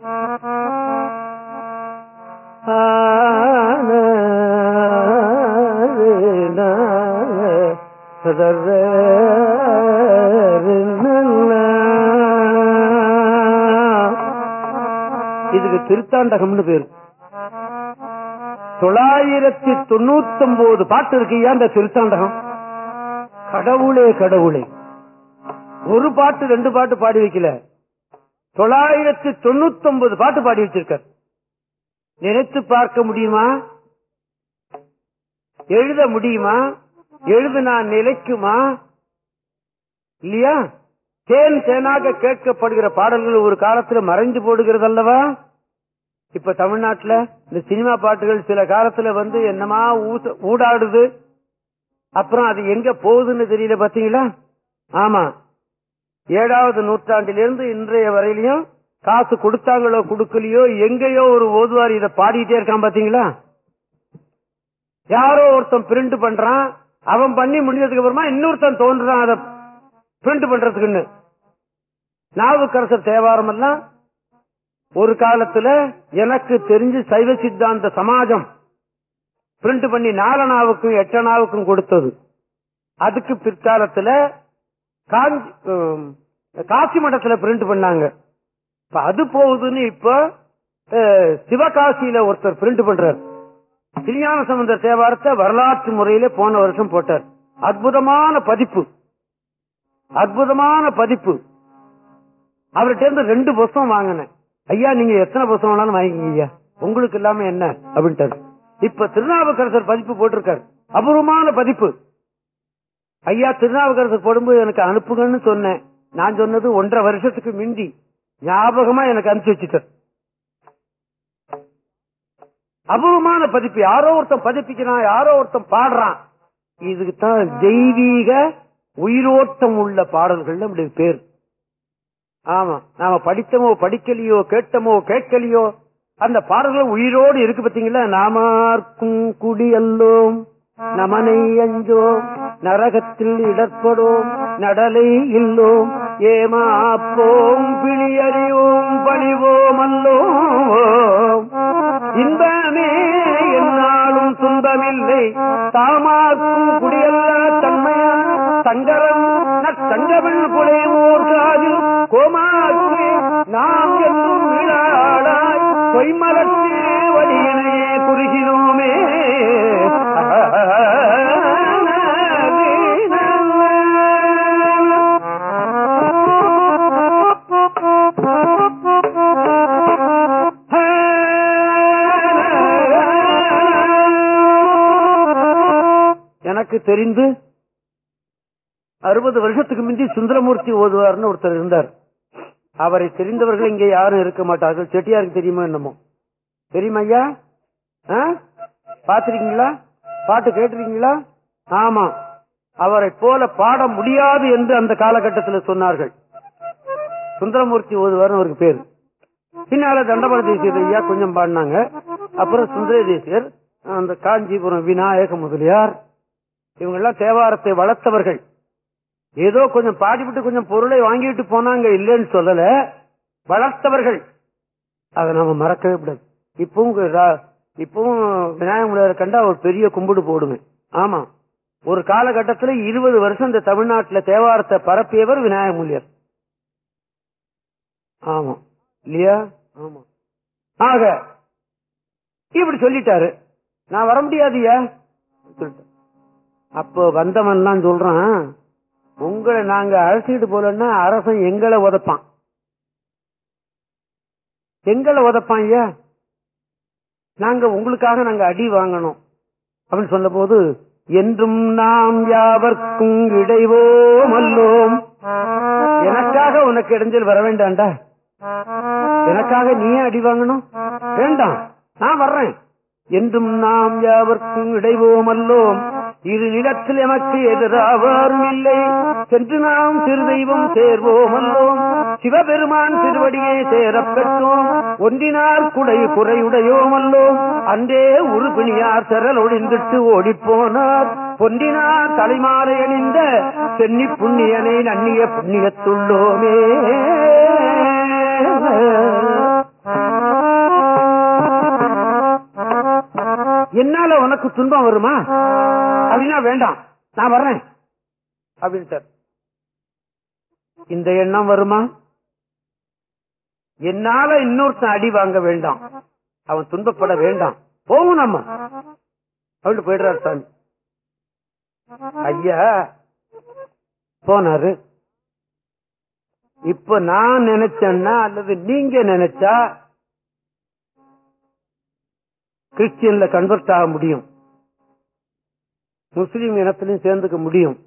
இதுக்கு திருத்தாண்டகம்னு பேரு. தொள்ளாயிரத்தி தொண்ணூத்தி ஒன்பது பாட்டு இருக்கியா அந்த திருத்தாண்டகம்? கடவுளே கடவுளே. ஒரு பாட்டு ரெண்டு பாட்டு பாடி வைக்கல. தொள்ளாயிரத்தி தொண்ணூத்தி ஒன்பது பாட்டு பாடி வச்சிருக்கார். நினைத்து பார்க்க முடியுமா? எழுத முடியுமா? எழுதுனா நிலைக்குமா? இல்லையா? தேன் தேனாக கேட்கப்படுகிற பாடல்கள் ஒரு காலத்துல மறைஞ்சு போடுகிறது அல்லவா? இப்ப தமிழ்நாட்டுல இந்த சினிமா பாட்டுகள் சில காலத்துல வந்து என்னமா ஊச- ஊடாடுது. அப்புறம் அது எங்க போகுதுன்னு தெரியல பாத்தீங்களா? ஆமா. ஏழாவது நூற்றாண்டிலிருந்து இன்றைய வரையிலையும் காசு கொடுத்தாங்களோ கொடுக்கலையோ எங்கேயோ ஒரு ஓதுவார் இதை பாடிட்டே இருக்கான் பாத்தீங்களா யாரோ ஒருத்தன் பிரிண்ட் பண்றான். அவன் பண்ணி முடிஞ்சதுக்கு அப்புறமா இன்னொருத்தன் தோன்றான் அதை பிரிண்ட் பண்றதுக்குன்னு. நாவுக்கரசர் தேவாரம் எல்லாம் ஒரு காலத்துல எனக்கு தெரிஞ்சு சைவ சித்தாந்த சமாஜம் பிரிண்ட் பண்ணி நாலனாவுக்கும் எட்டனாவுக்கும் கொடுத்தது. அதுக்கு பிற்காலத்துல காஞ்சி காசி மடத்துல பிரிண்ட் பண்ணாங்க. இப்ப அது போகுதுன்னு இப்ப சிவகாசியில ஒருத்தர் பிரிண்ட் பண்றார். திருஞான சம்பந்த தேவாரத்தை வரலாற்று முறையில போன வருஷம் போட்டார். அற்புதமான பதிப்பு. அற்புதமான பதிப்பு. அவர்கிட்ட இருந்து ரெண்டு புஸ்தகம் வாங்கினேன். ஐயா நீங்க எத்தனை புஸ்தகம் வேணாலும் வாங்கிக்கீங்க ஐயா. உங்களுக்கு இல்லாம என்ன? அப்படின்ட்டு இப்ப திருநாவுக்கரசர் பதிப்பு போட்டிருக்காரு. அபூர்வமான பதிப்பு. ஐயா திருநாவுக்கரசர் போடும்போது எனக்கு அனுப்புங்கன்னு சொன்னேன். நான் சொன்னது ஒன்றரை வருஷத்துக்கு மிந்தி. ஞாபகமா எனக்கு அனுப்பிச்சு வச்சுட்டார் அபூர்வமான பதிப்பு. யாரோ ஒருத்தன் பதிப்பிக்கிறான் யாரோ ஒருத்தன் பாடுறான். இதுக்கு தான் தெய்வீக உயிரோட்டம் உள்ள பாடல்கள் நம்முடைய பேர். ஆமா நாம படித்தமோ படிக்கலையோ கேட்டமோ கேட்கலையோ அந்த பாடல்கள் உயிரோடு இருக்கு பாத்தீங்களா நாமார்க்கும் குடி அல்லோம் நமனை அஞ்சோம் நரகத்தில் இடப்படும் நடலை இல்லோம் ஏமாப்போம் பிணியறியோம் பணிவோம் அல்லோம் இன்பமே என்னாலும் துன்பமில்லை. தாமாக்கும் குடியல்ல தன்மையா சங்கரன் நற்சங்கவன் புலையோர் காதில் கோமாக்கு நாம் என்றும் விழாடாய் பொய்மலத்தே தெரிந்து அறுபது வருஷத்துக்கு முந்தி சுந்தரமூர்த்தி ஓதுவார்னு ஒருத்தர் இருந்தார். அவரை தெரிந்தவர்கள் இங்கே யாரும் இருக்க மாட்டார்கள். செட்டியாருக்கு தெரியுமா என்னமோ? தெரியுமா ஐயா பாத்திருக்கீங்களா பாட்டு கேட்டிருக்கீங்களா? ஆமா. அவரை போல பாட முடியாது என்று அந்த காலகட்டத்தில் சொன்னார்கள். சுந்தரமூர்த்தி ஓதுவார்னு அவருக்கு பேர். பின்னால தண்டபர தேசியர் ஐயா கொஞ்சம் பாடினாங்க. அப்புறம் சுந்தர தேசியர் அந்த காஞ்சிபுரம் விநாயக முதலியார் இவங்க எல்லாம் தேவாரத்தை வளர்த்தவர்கள். ஏதோ கொஞ்சம் பாதிப்பட்டு கொஞ்சம் பொருளை வாங்கிட்டு போனாங்க இல்லைன்னு சொல்லல வளர்த்தவர்கள். அதை நாம மறக்கவே கூடாது. இப்பவும் இப்பவும் விநாயக கண்டா ஒரு பெரிய கும்பிடு போடுவேன் ஆமா. ஒரு காலகட்டத்தில் இருபது வருஷம் இந்த தமிழ்நாட்டில் தேவாரத்தை பரப்பியவர் விநாயக முனியர் ஆமா. இல்லையா? ஆமா. ஆக இப்படி சொல்லிட்டாரு. நான் வர முடியாதுயா சொல்லிட்டேன். அப்போ வந்தவன் தான் சொல்றான் உங்களை நாங்க அழைச்சிட்டு போலன்னா அரசன் எங்களை உதப்பான். எங்களை உதப்பான் ஐயா? நாங்க உங்களுக்காக நாங்க அடி வாங்கணும். அப்படின்னு சொன்ன போது என்றும் நாம் யாவர்க்கும் இடைவோம் அல்லோம் எனக்காக உனக்கு இடைஞ்சல் வர வேண்டாம்டா. எனக்காக நீ ஏன் அடி வாங்கணும். வேண்டாம் நான் வர்றேன். என்றும் நாம் யாவர்க்கும் இடைவோம் அல்லோம் இரு நிலத்தில் எமக்கு எதிராவாரும் இல்லை. சென்று நாம் திருதெய்வம் சேர்வோம் அல்லோம் சிவபெருமான் திருவடியை சேரப்பெற்றோம் ஒன்றினார் குடை குறையுடையோம் அல்லோம் அன்றே உருபிணியார் செரல் ஒழிந்துட்டு ஓடிப்போனார். பொன்றினார் தலைமாலை அணிந்த சென்னி புண்ணியனை நன்னிய புண்ணியத்துள்ளோமே. என்னால உனக்கு துன்பம் வருமா? அப்படின்னா வேண்டாம். நான் வர்றேன். அப்படின்ட்டார் இந்த எண்ணம் வருமா? என்னால இன்னொருத்தன் அடி வாங்க வேண்டாம். அவன் துன்பப்பட வேண்டாம். போகும் நம்ம. அப்படின்னு போயிடுறாரு சாமி. ஐயா போனாரு. இப்ப நான் நினைச்சேன்னா அல்லது நீங்க நினைச்சா கிறிஸ்டியன்ல கன்வெர்ட் ஆக முடியும். முஸ்லீம் இனத்திலையும் சேர்ந்துக்க முடியும்.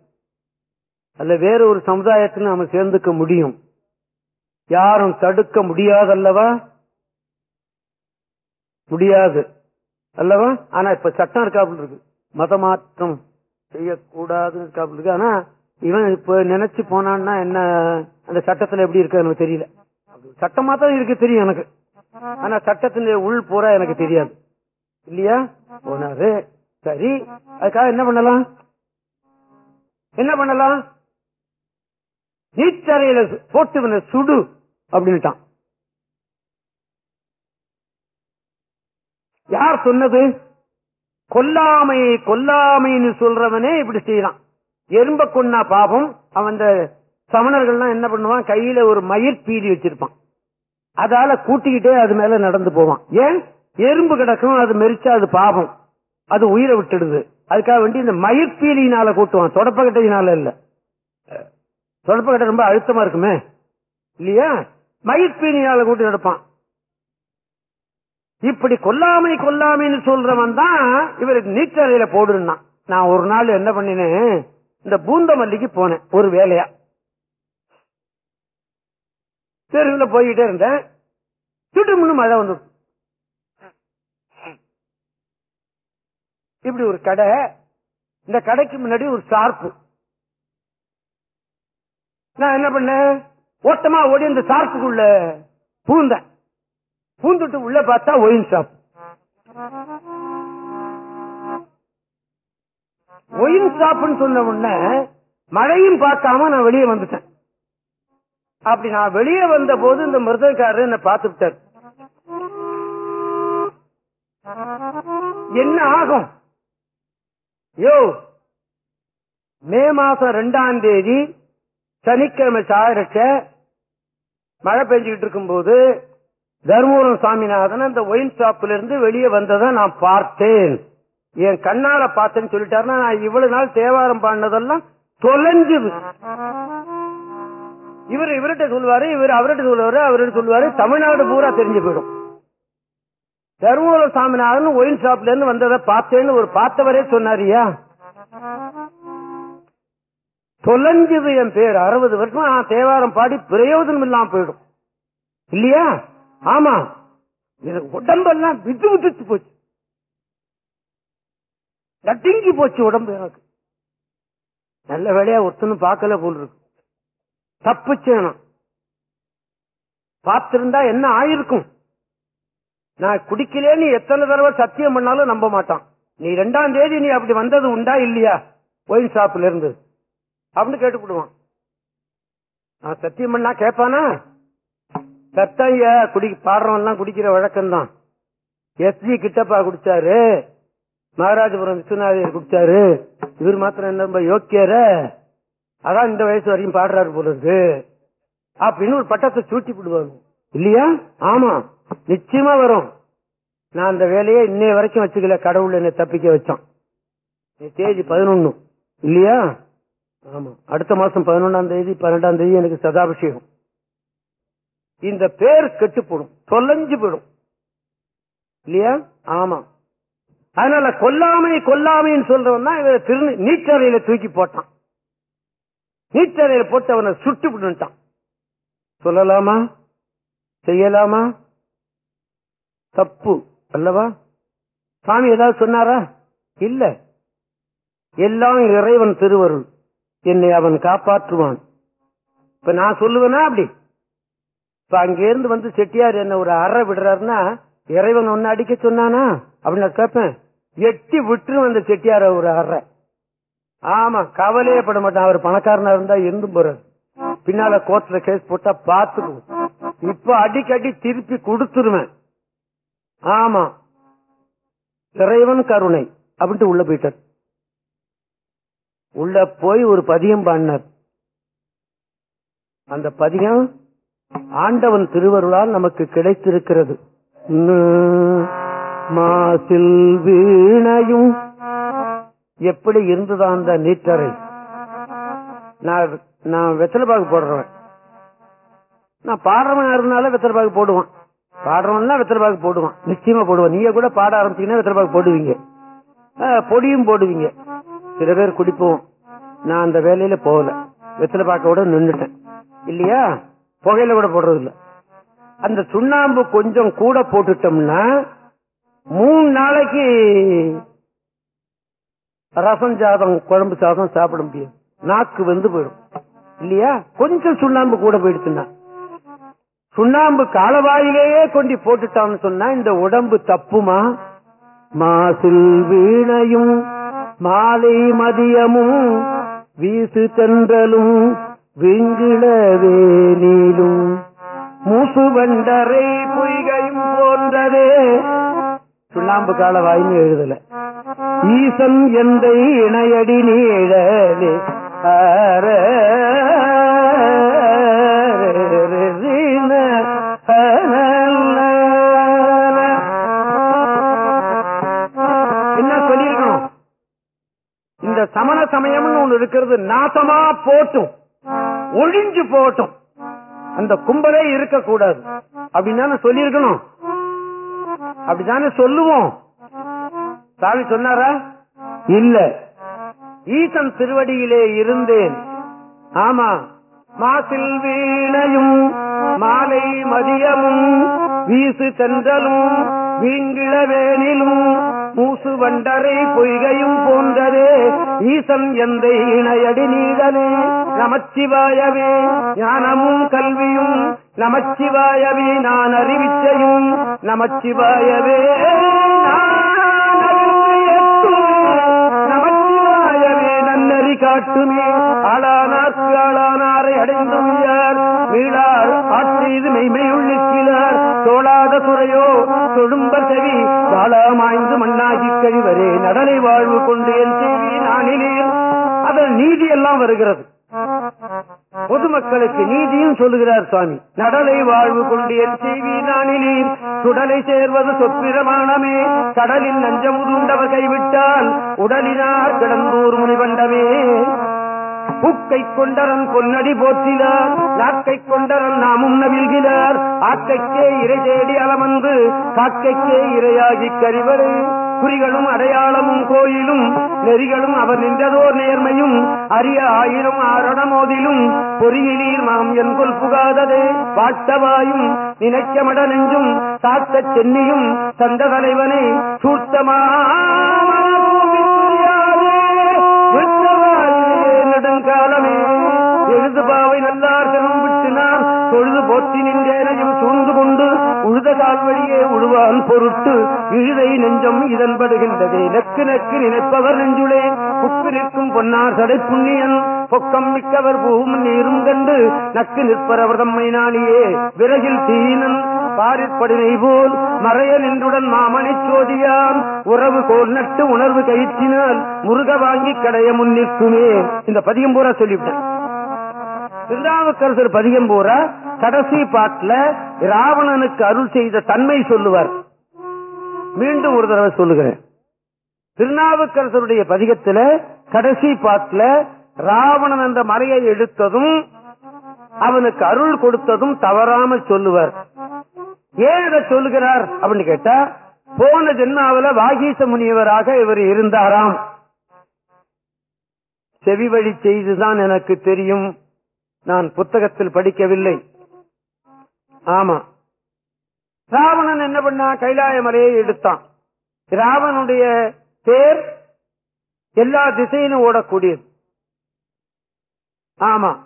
அல்ல வேற ஒரு சமுதாயத்திலும் நாம சேர்ந்துக்க முடியும். யாரும் தடுக்க முடியாதல்லவா? முடியாது. அல்லவா? ஆனா இப்ப சட்டம் இருக்காப்புல இருக்கு. மத மாற்றம் செய்யக்கூடாதுன்னு இருக்காப்புல இருக்கு. ஆனா இவன் இப்ப நினைச்சு போனான்னா என்ன அந்த சட்டத்துல எப்படி இருக்கு எனக்கு தெரியல. சட்டமா தான் இருக்கு தெரியும் எனக்கு. ஆனா சட்டத்தின் உள் பூரா எனக்கு தெரியாது. இல்லையா? போனாரு. சரி. அதுக்காக என்ன பண்ணலாம்? என்ன பண்ணலாம்? நீச்சரையில போட்டு சுடு அப்படின்ட்டான் யார் சொன்னது? கொல்லாமை கொல்லாமைன்னு சொல்றவனே இப்படி செய்யறான் எறும்ப கொன்னா பாபம் அவன் இந்த சமணர்கள்லாம் என்ன பண்ணுவான்? கையில ஒரு மயிர் பீலி வச்சிருப்பான். அதால கூட்டிக்கிட்டே அது மேல நடந்து போவான். ஏன்? எறும்பு கிடக்கும் அது மெரிச்சா அது பாவம் அது உயிரை விட்டுடுது. அதுக்காக வேண்டி இந்த மயிர்பீலியினால கூட்டுவான். தொடப்பக்கட்டையினால இல்ல. தொடப்பக்கட்டை ரொம்ப அழுத்தமா இருக்குமே. இல்லையா? மயிர்பீலியினால கூட்டி நடப்பான். இப்படி கொல்லாமை கொல்லாமைன்னு சொல்றவன் தான் இவருக்கு நீச்சலையில போடுன்னா. நான் ஒரு நாள் என்ன பண்ணினேன்? இந்த பூந்தமல்லிக்கு போனேன் ஒரு வேலையா. தெருவில் போய்கிட்டே இருந்தேன். சுட்டுமுன்னு மழை வந்துடும் இப்படி ஒரு கடை இந்த கடைக்கு முன்னாடி ஒரு சார்பு நான் என்ன பண்ணேன்? ஓட்டமா ஓடி இந்த சார்ப்புக்குள்ள பூந்தேன். பூந்துட்டு உள்ள பார்த்தா ஒயின் ஷாப் ஒயின் ஷாப்னு சொன்ன உடனே மழையும் பார்க்காம நான் வெளியே வந்துட்டேன். அப்படி நான் வெளியே வந்த போது இந்த மிருதக்காரர் என்ன பார்த்துட்டார் என்ன ஆகும்? மே மாசம் ரெண்டாம் தேதி சனிக்கிழமை சாயரச்ச மழை பெஞ்சுக்கிட்டு இருக்கும்போது தர்மபுரம் சாமிநாதன் அந்த ஒயின் ஷாப்ல இருந்து வெளியே வந்ததை நான் பார்த்தேன். என் கண்ணால பார்த்தேன்னு சொல்லிட்டாருன்னா நான் இவ்வளவு நாள் தேவாரம் பாடினதெல்லாம் தொலைஞ்சு இவர் இவர்கிட்ட சொல்லுவாரு இவர் அவர்கிட்ட சொல்லுவாரு அவர்கிட்ட சொல்லுவாரு தமிழ்நாடு பூரா தெரிஞ்சு போயிடும். தருமபுர சாமிநாதன் ஒயின் ஷாப்ல இருந்து வந்ததை பார்த்தேன்னு ஒரு பார்த்தவரே சொன்னாரியா தொலைஞ்சது என் பேர். அறுபது வருஷம் நான் தேவாரம் பாடி பிரயோஜனம் இல்லாம போயிடும். இல்லையா? ஆமா. இது உடம்பெல்லாம் விட்டு விட்டுச்சு போச்சு. நட்டிங்கி போச்சு உடம்பு எனக்கு. நல்ல வேலையா ஒருத்தனும் பார்க்கல போல் இருக்கு. தப்புச்சேனா பார்த்திருந்தா என்ன ஆயிருக்கும்? நான் குடிக்கலேன்னு எத்தனை தடவை சத்தியம் பண்ணாலும் நம்ப மாட்டான். நீ ரெண்டாம் தேதி நீ அப்படி வந்தது உண்டா இல்லையா? ஒயின் ஷாப்ல இருந்து. அப்படின்னு கேட்டுக்கிடுவான் நான் சத்தியம் பண்ணா கேட்பானா? சத்தம் குடி பாடுறவன்லாம் குடிக்கிற வழக்கம் தான் எஸ்ஜி கிட்டப்பா குடிச்சாரு. மகாராஜபுரம் விஸ்வநாதர் குடிச்சாரு. இவர் மாத்திரம் என்ன ரொம்ப யோக்கியர? அதான் இந்த வயசு வரைக்கும் பாடுறாரு போல இருக்கு. அப்படின்னு ஒரு பட்டத்தை சூட்டி விடுவாங்க இல்லையா? ஆமா. நிச்சயமா வரும். நான் அந்த வேலையை இன்னைய வரைக்கும் வச்சுக்கல. கடவுள் என்னை தப்பிக்க வச்சான். தேதி பதினொன்னு. இல்லையா? ஆமா. அடுத்த மாசம் பதினொன்னாம் தேதி பன்னெண்டாம் தேதி எனக்கு சதாபிஷேகம். இந்த பேர் கெட்டு போடும். தொலைஞ்சு போயிடும். இல்லையா? ஆமா. அதனால கொல்லாமை கொல்லாமைன்னு சொல்றவன் தான் இவரை திரு நீச்சலையில தூக்கி போட்டான். நீச்சலையில போட்டு அவனை சுட்டு விட்டுட்டான் சொல்லலாமா? செய்யலாமா? தப்பு அல்லவா? சாமி ஏதாவது சொன்னாரா? இல்ல. எல்லாம் இறைவன் திருவருள். என்னை அவன் காப்பாற்றுவான். இப்ப நான் சொல்லுவேனா அப்படி? இப்ப அங்கிருந்து வந்து செட்டியார் என்ன ஒரு அறை விடுறாருன்னா இறைவன் ஒன்னு அடிக்க சொன்னானா? அப்படின்னு நான் கேட்பேன். எட்டி விட்டுரும் அந்த செட்டியார ஒரு அறை. ஆமா கவலையே பட மாட்டான். அவர் பணக்காரனா இருந்தா இருந்தும் போறாரு. பின்னால கோர்ட்ல கேஸ் போட்டா பாத்துக்குவோம். இப்ப அடிக்கடி திருப்பி கொடுத்துருவேன். ஆமா. இறைவன் கருணை அப்படின்ட்டு உள்ள போயிட்டார். உள்ள போய் ஒரு பதியம் பாடினார். அந்த பதியம் ஆண்டவன் திருவருளால் நமக்கு கிடைத்திருக்கிறது. மாசில் வீணையும். எப்படி இருந்ததா அந்த நீட்டரை நான் நான் வெத்தலைப்பாக்கு போடுறவன். நான் பாடுறவன் இருந்தாலும் பாகு போடுவான். பாடுறவன்லாம் வெத்தலைப்பாக்கு போடுவான். நிச்சயமா போடுவான். நீங்க கூட பாட ஆரம்பிச்சீங்கன்னா வெத்தலைப்பாக்கு போடுவீங்க. பொடியும் போடுவீங்க. சில பேர் குடிப்போம். நான் அந்த வேலையில போகல. வெத்தலைபாக்க கூட நின்றுட்டேன் இல்லையா? புகையில கூட போடுறது இல்ல அந்த சுண்ணாம்பு கொஞ்சம் கூட போட்டுட்டோம்னா மூணு நாளைக்கு ரசம் சாதம் குழம்பு சாதம் சாப்பிட முடியும். நாக்கு வந்து போயிடும். இல்லையா? கொஞ்சம் சுண்ணாம்பு கூட போயிடுச்சுன்னா. சுண்ணாம்பு காலவாயிலேயே கொண்டு போட்டுட்டான்னு சொன்னா இந்த உடம்பு தப்புமா? மாசில் வீணையும் மாலை மதியமும் வீசு தென்றலும் விங்கிழவே நீலும் மூசு வண்டரை பொய்கையும் போன்றதே. சுண்ணாம்பு காலவாயின்னு எழுதல. ஈசன் எந்த இணையடி நீழலே. ஆர சமண சமயம்னு ஒண்ணு இருக்கிறது. நாசமா போட்டும். ஒழிஞ்சு போட்டும். அந்த கும்பலே இருக்கக்கூடாது. அப்படின்னு சொல்லியிருக்கணும். அப்படித்தானே சொல்லுவோம். சாமி சொன்னாரா? இல்ல. ஈசன் திருவடியிலே இருந்தேன். ஆமா. மாசில் வீணையும் மாலை மதியமும் வீசு சென்றலும் வீங்கிழவேனிலும் மூசு வண்டரை பொய்கையும் போன்றதே. ஈசன் எந்த இணையடி நீதனே. நமச்சிவாயவே ஞானமும் கல்வியும். நமச்சிவாயவே நான் அறிவிச்சையும். நமச்சிவாயவே. காட்டுமே. ஆளானார்க்கு ஆளானாரை அடைந்து உய்யார் வீழார் ஆற்றீது மெய்மையுள்ளிக்கிறார் தோளாத துறையோ தொழும்பர் செவி வாழாமாய்ந்து மண்ணாகி கழிவரே. நடனை வாழ்வு கொண்டு என் செய்தி நானிலேன் அதன் நீதி எல்லாம் வருகிறது. பொதுமக்களுக்கு நீதியும் சொல்லுகிறார் சுவாமி. நடலை வாழ்வு கொண்டு என் செய்வி நானிலீர் சுடலை சேர்வது சொற்பிரமாணமே. கடலில் நஞ்சமுதுண்டவர் கைவிட்டால் உடலினார் கிடந்தூர் முனிவண்டமே. பூக்கை கொண்டரன் பொன்னடி போற்றினார் நாக்கை கொண்டரன் நாமும் நவிழ்கிறார். ஆக்கைக்கே இறை தேடி அலமந்து காக்கைக்கே இரையாகி கறிவரு குறிகளும் அடையாளமும் கோயிலும் நெறிகளும் அவர் நின்றதோர் நேர்மையும் அரிய ஆயிரம் ஆரணமோதிலும் பொறியிலீர் மாம் என்கொல் புகாததே. வாட்டவாயும் நினைக்கமட நெஞ்சும் சாத்த சென்னியும் சந்த தலைவனை சூட்டமா நெடுங்காலமே எழுது பாவை நல்லார் செல்வம் விட்டினார். தொழுது போற்றி நின்றேனையும் சூழ்ந்து கொண்டு உழுத கால் வழியே உழுவான் பொருட்டு. இழுதை நெஞ்சம் இதன் படுகின்றதே நெக்கு நெக்கு நினைப்பவர் நெஞ்சுளே. உப்பு நிற்கும் பொன்னார் சடை புண்ணியன். பொக்கம் மிக்கவர் பூவும் நீரும் கண்டு நக்கு நிற்பரவர் தம்மை நாளியே விறகில் தீனன். பாரிற்படினை போல் மறைய நின்றுடன் மாமணி சோதியான். உறவு கோல் நட்டு உணர்வு கயிற்றினால் முருக வாங்கி கடைய முன்னிற்குமே இந்த பதியம் பூரா சொல்லிவிட்டேன். திருநாவுக்கரசர் பதிகம் பூரா கடைசி பாட்டுல ராவணனுக்கு அருள் செய்த தன்மை சொல்லுவார். மீண்டும் ஒரு தடவை சொல்லுகிறேன். திருநாவுக்கரசருடைய பதிகத்துல கடைசி பாட்டுல ராவணன் என்ற மலையை எடுத்ததும் அவனுக்கு அருள் கொடுத்ததும் தவறாமல் சொல்லுவார். ஏன் இதை சொல்லுகிறார் அப்படின்னு கேட்டா போன ஜென்மாவில வாகீச முனிவராக இவர் இருந்தாராம். செவி வழி செய்துதான் எனக்கு தெரியும். நான் புத்தகத்தில் படிக்கவில்லை. ஆமா. ராவணன் என்ன பண்ணா? கைலாய மலையை எடுத்தான் ராவனுடைய பேர் எல்லா திசையிலும் ஓடக்கூடியது. ஆமா.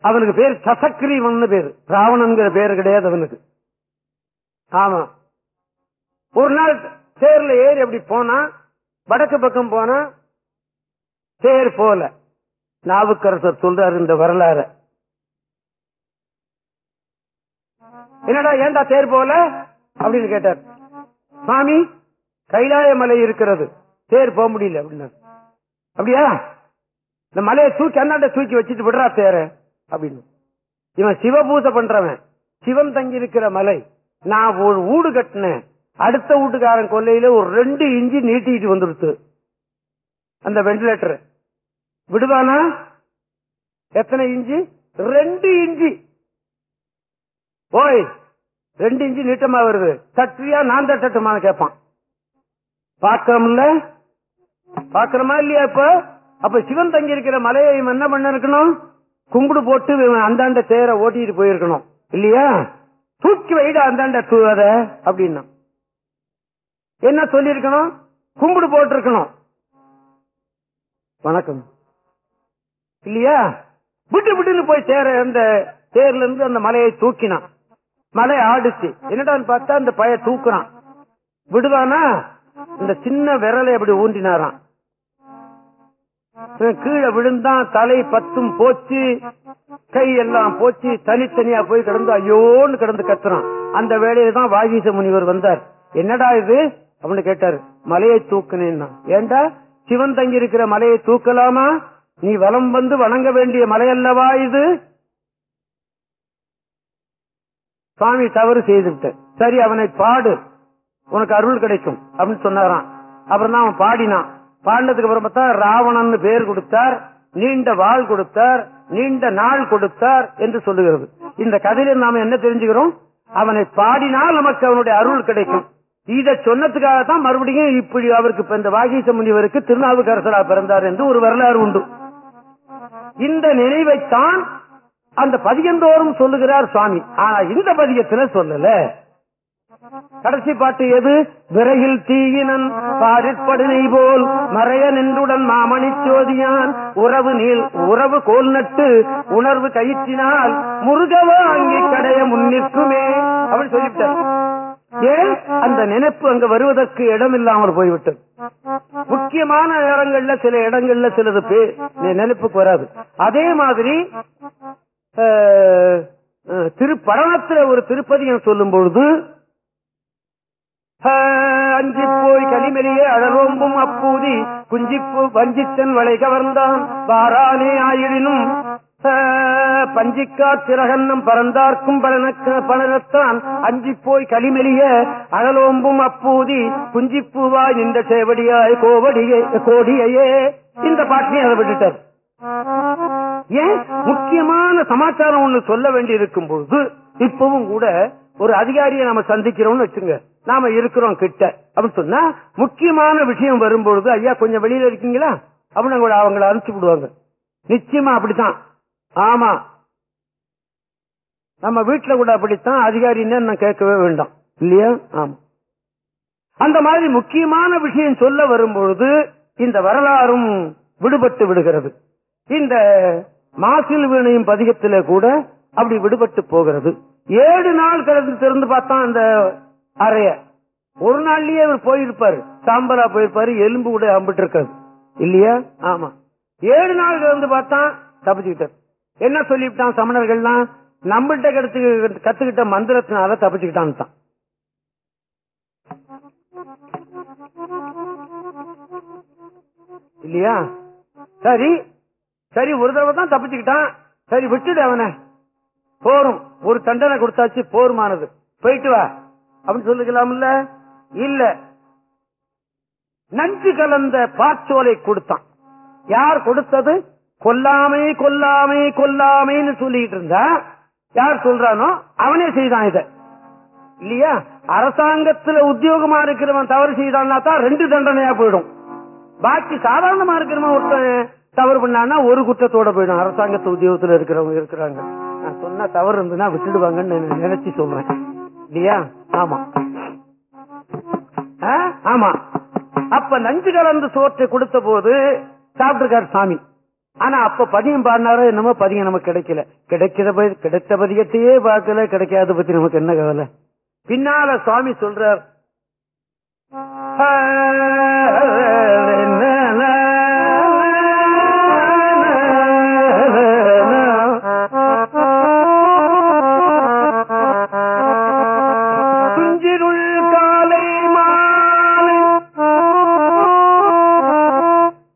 அவனுக்கு பேர் சசக்ரீவன் பேர். ராவணன்கிற பேர் கிடையாது அவனுக்கு. ஆமா. ஒரு நாள் தேர்ல ஏறி அப்படி போனா வடக்கு பக்கம் போனா தேர் போல. நாவுக்கரசர் சொல்றாரு இந்த வரலாறு. என்னடா ஏண்டா தேர் போல? அப்படின்னு கேட்டார். சாமி கைலாய மலை இருக்கிறது. தேர் போக முடியல அப்படின்னா அப்படியா? இந்த மலையை தூக்கி அண்ணாண்ட தூக்கி வச்சுட்டு விடுறா தேர அப்படின்னு. இவன் சிவபூசை பண்றவன். சிவன் தங்கி இருக்கிற மலை. நான் ஒரு வீடு கட்டினேன். அடுத்த வீட்டுக்காரன் கொல்லையில ஒரு ரெண்டு இஞ்சி நீட்டிட்டு வந்துருச்சு. அந்த வெண்டிலேட்டர் விடுவானா? எத்தனை இஞ்சி ரெண்டு இஞ்சி ஓய் ரெண்டு இஞ்சி நீட்டமா வருது. தட்டியா நான் தட்டட்டுமான்னு கேட்பான் பாக்கிறோம்ல பாக்கிறோமா இல்லையா இப்ப? அப்ப சிவன் தங்கி இருக்கிற மலையை இவன் என்ன பண்ண இருக்கணும்? கும்பிடு போட்டு அந்தாண்ட தேரை ஓட்டிட்டு போயிருக்கணும். இல்லையா? தூக்கி வைடா அந்தாண்ட தூவத அப்படின்னா. என்ன சொல்லிருக்கணும் கும்பிடு போட்டிருக்கணும். வணக்கம். இல்லையா? விட்டு விட்டுன்னு போய் சேர அந்த தேர்ல இருந்து அந்த மலையை தூக்கினான். மலை ஆடுச்சு. என்னடான்னு பார்த்தா அந்த பய தூக்குறான். விடுவானா? இந்த சின்ன விரலை அப்படி ஊண்டினாரான் கீழே விழுந்தான் தலை பத்தும் போச்சு கை எல்லாம் போச்சு தனித்தனியா போய் கிடந்து ஐயோன்னு கிடந்து கத்துறான். அந்த வேலையில தான் வாகீச முனிவர் வந்தார். என்னடா இது? அப்படின்னு கேட்டாரு. மலையை தூக்குனேன்னா. ஏண்டா? சிவன் தங்கி இருக்கிற மலையை தூக்கலாமா? நீ வலம் வந்து வணங்க வேண்டிய மலை அல்லவா இது? சுவாமி தவறு செய்துவிட்ட சரி அவனை பாடு. உனக்கு அருள் கிடைக்கும் அப்படின்னு சொன்னாராம். அப்புறம் தான் அவன் பாடினான். பாடினதுக்கு அப்புறம் தான் ராவணன் பேர் கொடுத்தார் நீண்ட வாள் கொடுத்தார் நீண்ட நாள் கொடுத்தார் என்று சொல்லுகிறது. இந்த கதையில நாம என்ன தெரிஞ்சுக்கிறோம்? அவனை பாடினால் நமக்கு அவனுடைய அருள் கிடைக்கும். இத சொன்னதுக்காக தான் மறுபடியும் இப்படி அவருக்கு இந்த வாகீச முனிவருக்கு திருநாவுக்கரசரா பிறந்தார் என்று ஒரு வரலாறு உண்டு. இந்த நினைவைத்தான் அந்த பதியந்தோறும் சொல்லுகிறார் சுவாமி. ஆனா இந்த பதியத்துல சொல்லல. கடைசி பாட்டு எது? விரையில் தீயினன் பாரிற்படுனை போல் மறைய நின்றுடன் மாமணி சோதியான். உறவு நீள் உறவு கோல் நட்டு உணர்வு கயிற்றினால் முருக வாங்கி கடைய முன்னிற்குமே அப்படி சொல்லிவிட்டார். ஏன்? அந்த நினைப்பு அங்க வருவதற்கு இடம் இல்லாமல் போய்விட்டது. முக்கியமான இடங்கள்ல சில இடங்கள்ல சிலது பேர் நினைப்புக்கு வராது. அதே மாதிரி திருப்பரணத்துல ஒரு திருப்பதியம் சொல்லும் பொழுது அஞ்சி போய் கனிமெறிய அழலோம்பும் அப்பூதி குஞ்சிப்பு வஞ்சித்தன் வளை கவர்ந்தான். வாரானே ஆயிடினும் பஞ்சிக்கா திரகன்னம் பறந்தார்க்கும் பலனக்க பலனத்தான். அஞ்சி போய் களிமெலிய அழலோம்பும் அப்பூதி குஞ்சிப்பூவாய் இந்த சேவடியாய் கோவடியே கோடியையே. இந்த பாட்டினை அதை விட்டுட்டார். ஏன்? முக்கியமான சமாச்சாரம் ஒண்ணு சொல்ல வேண்டி இருக்கும் பொழுது இப்பவும் கூட ஒரு அதிகாரியை நாம சந்திக்கிறோம்னு வச்சுங்க. நாம இருக்கிறோம் கிட்ட. அப்படின்னு சொன்னா முக்கியமான விஷயம் வரும்பொழுது ஐயா கொஞ்சம் வெளியில இருக்கீங்களா? அப்படின்னு கூட அவங்கள அனுப்பிச்சு விடுவாங்க. நிச்சயமா அப்படித்தான். ஆமா. நம்ம வீட்டுல கூட அப்படித்தான். அதிகாரி நான் கேட்கவே வேண்டாம். இல்லையா? ஆமா. அந்த மாதிரி முக்கியமான விஷயம் சொல்ல வரும்பொழுது இந்த வரலாறும் விடுபட்டு விடுகிறது. இந்த மாசில் வீணையும் பதிகத்தில கூட அப்படி விடுபட்டு போகிறது. ஏழு நாள் கிடந்து திறந்து பார்த்தான் அந்த அறைய. ஒரு நாள்லயே அவர் போயிருப்பாரு. சாம்பலா போயிருப்பாரு எலும்பு கூட அம்பிட்டு இருக்காது. இல்லையா? ஆமா. ஏழு நாள் கிடந்து பார்த்தான் தப்பிச்சுக்கிட்டார். என்ன சொல்லிவிட்டான் சமணர்கள்லாம்? நம்மள்கிட்ட கெடுத்து கத்துக்கிட்ட மந்திரத்தினால தப்பிச்சுக்கிட்டான்னு தான் இல்லையா? சரி. சரி ஒரு தடவை தான் தப்பிச்சுக்கிட்டான். சரி விட்டுடு அவனை. போறோம். ஒரு தண்டனை கொடுத்தாச்சு போர்மானது. போயிட்டு வா. அப்படின்னு சொல்லிக்கலாம்ல இல்ல. நஞ்சு கலந்த பாச்சோலை கொடுத்தான். யார் கொடுத்தது? கொல்லாமை கொல்லாமை கொல்லாமைன்னு சொல்லிட்டு இருந்தா யார் சொல்றானோ அவனே செய்தான் இத. இல்லையா? அரசாங்கத்துல உத்தியோகமா இருக்கிறவன் தவறு செய்தான்னா தான் ரெண்டு தண்டனையா போயிடும். பாக்கி சாதாரணமா இருக்கிறவன் ஒருத்தன் தவறு பண்ணான்னா ஒரு குற்றத்தோட போயிடும். அரசாங்கத்து உத்தியோகத்துல இருக்கிறவங்க இருக்கிறாங்க. நான் சொன்ன தவறு இருந்ததுன்னா விட்டுடுவாங்கன்னு நினைச்சு சொல்றேன். இல்லையா? ஆமா. ஆமா. அப்ப நஞ்சு கலந்து சோற்றை கொடுத்த போது சாப்பிட்டுருக்காரு சாமி. ஆனா அப்ப பதியம் பாடினாரோ என்னமோ பதியம் நமக்கு கிடைக்கல. கிடைக்கிற பதி- கிடைத்த பதியத்தையே பார்க்கல கிடைக்காத பத்தி நமக்கு என்ன கவலை? பின்னால சுவாமி சொல்றார்.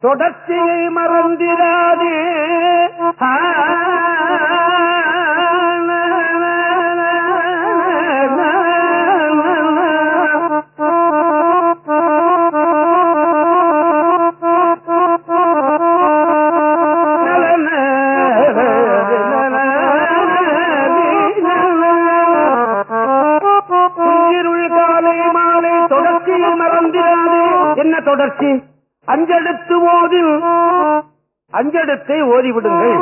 தொடர்ச்சியை மறந்திராது ஆ, என்ன தொடர்ச்சி அஞ்செடுத்து ஓதில் அஞ்செடுத்தை ஓதிவிடுங்கள்.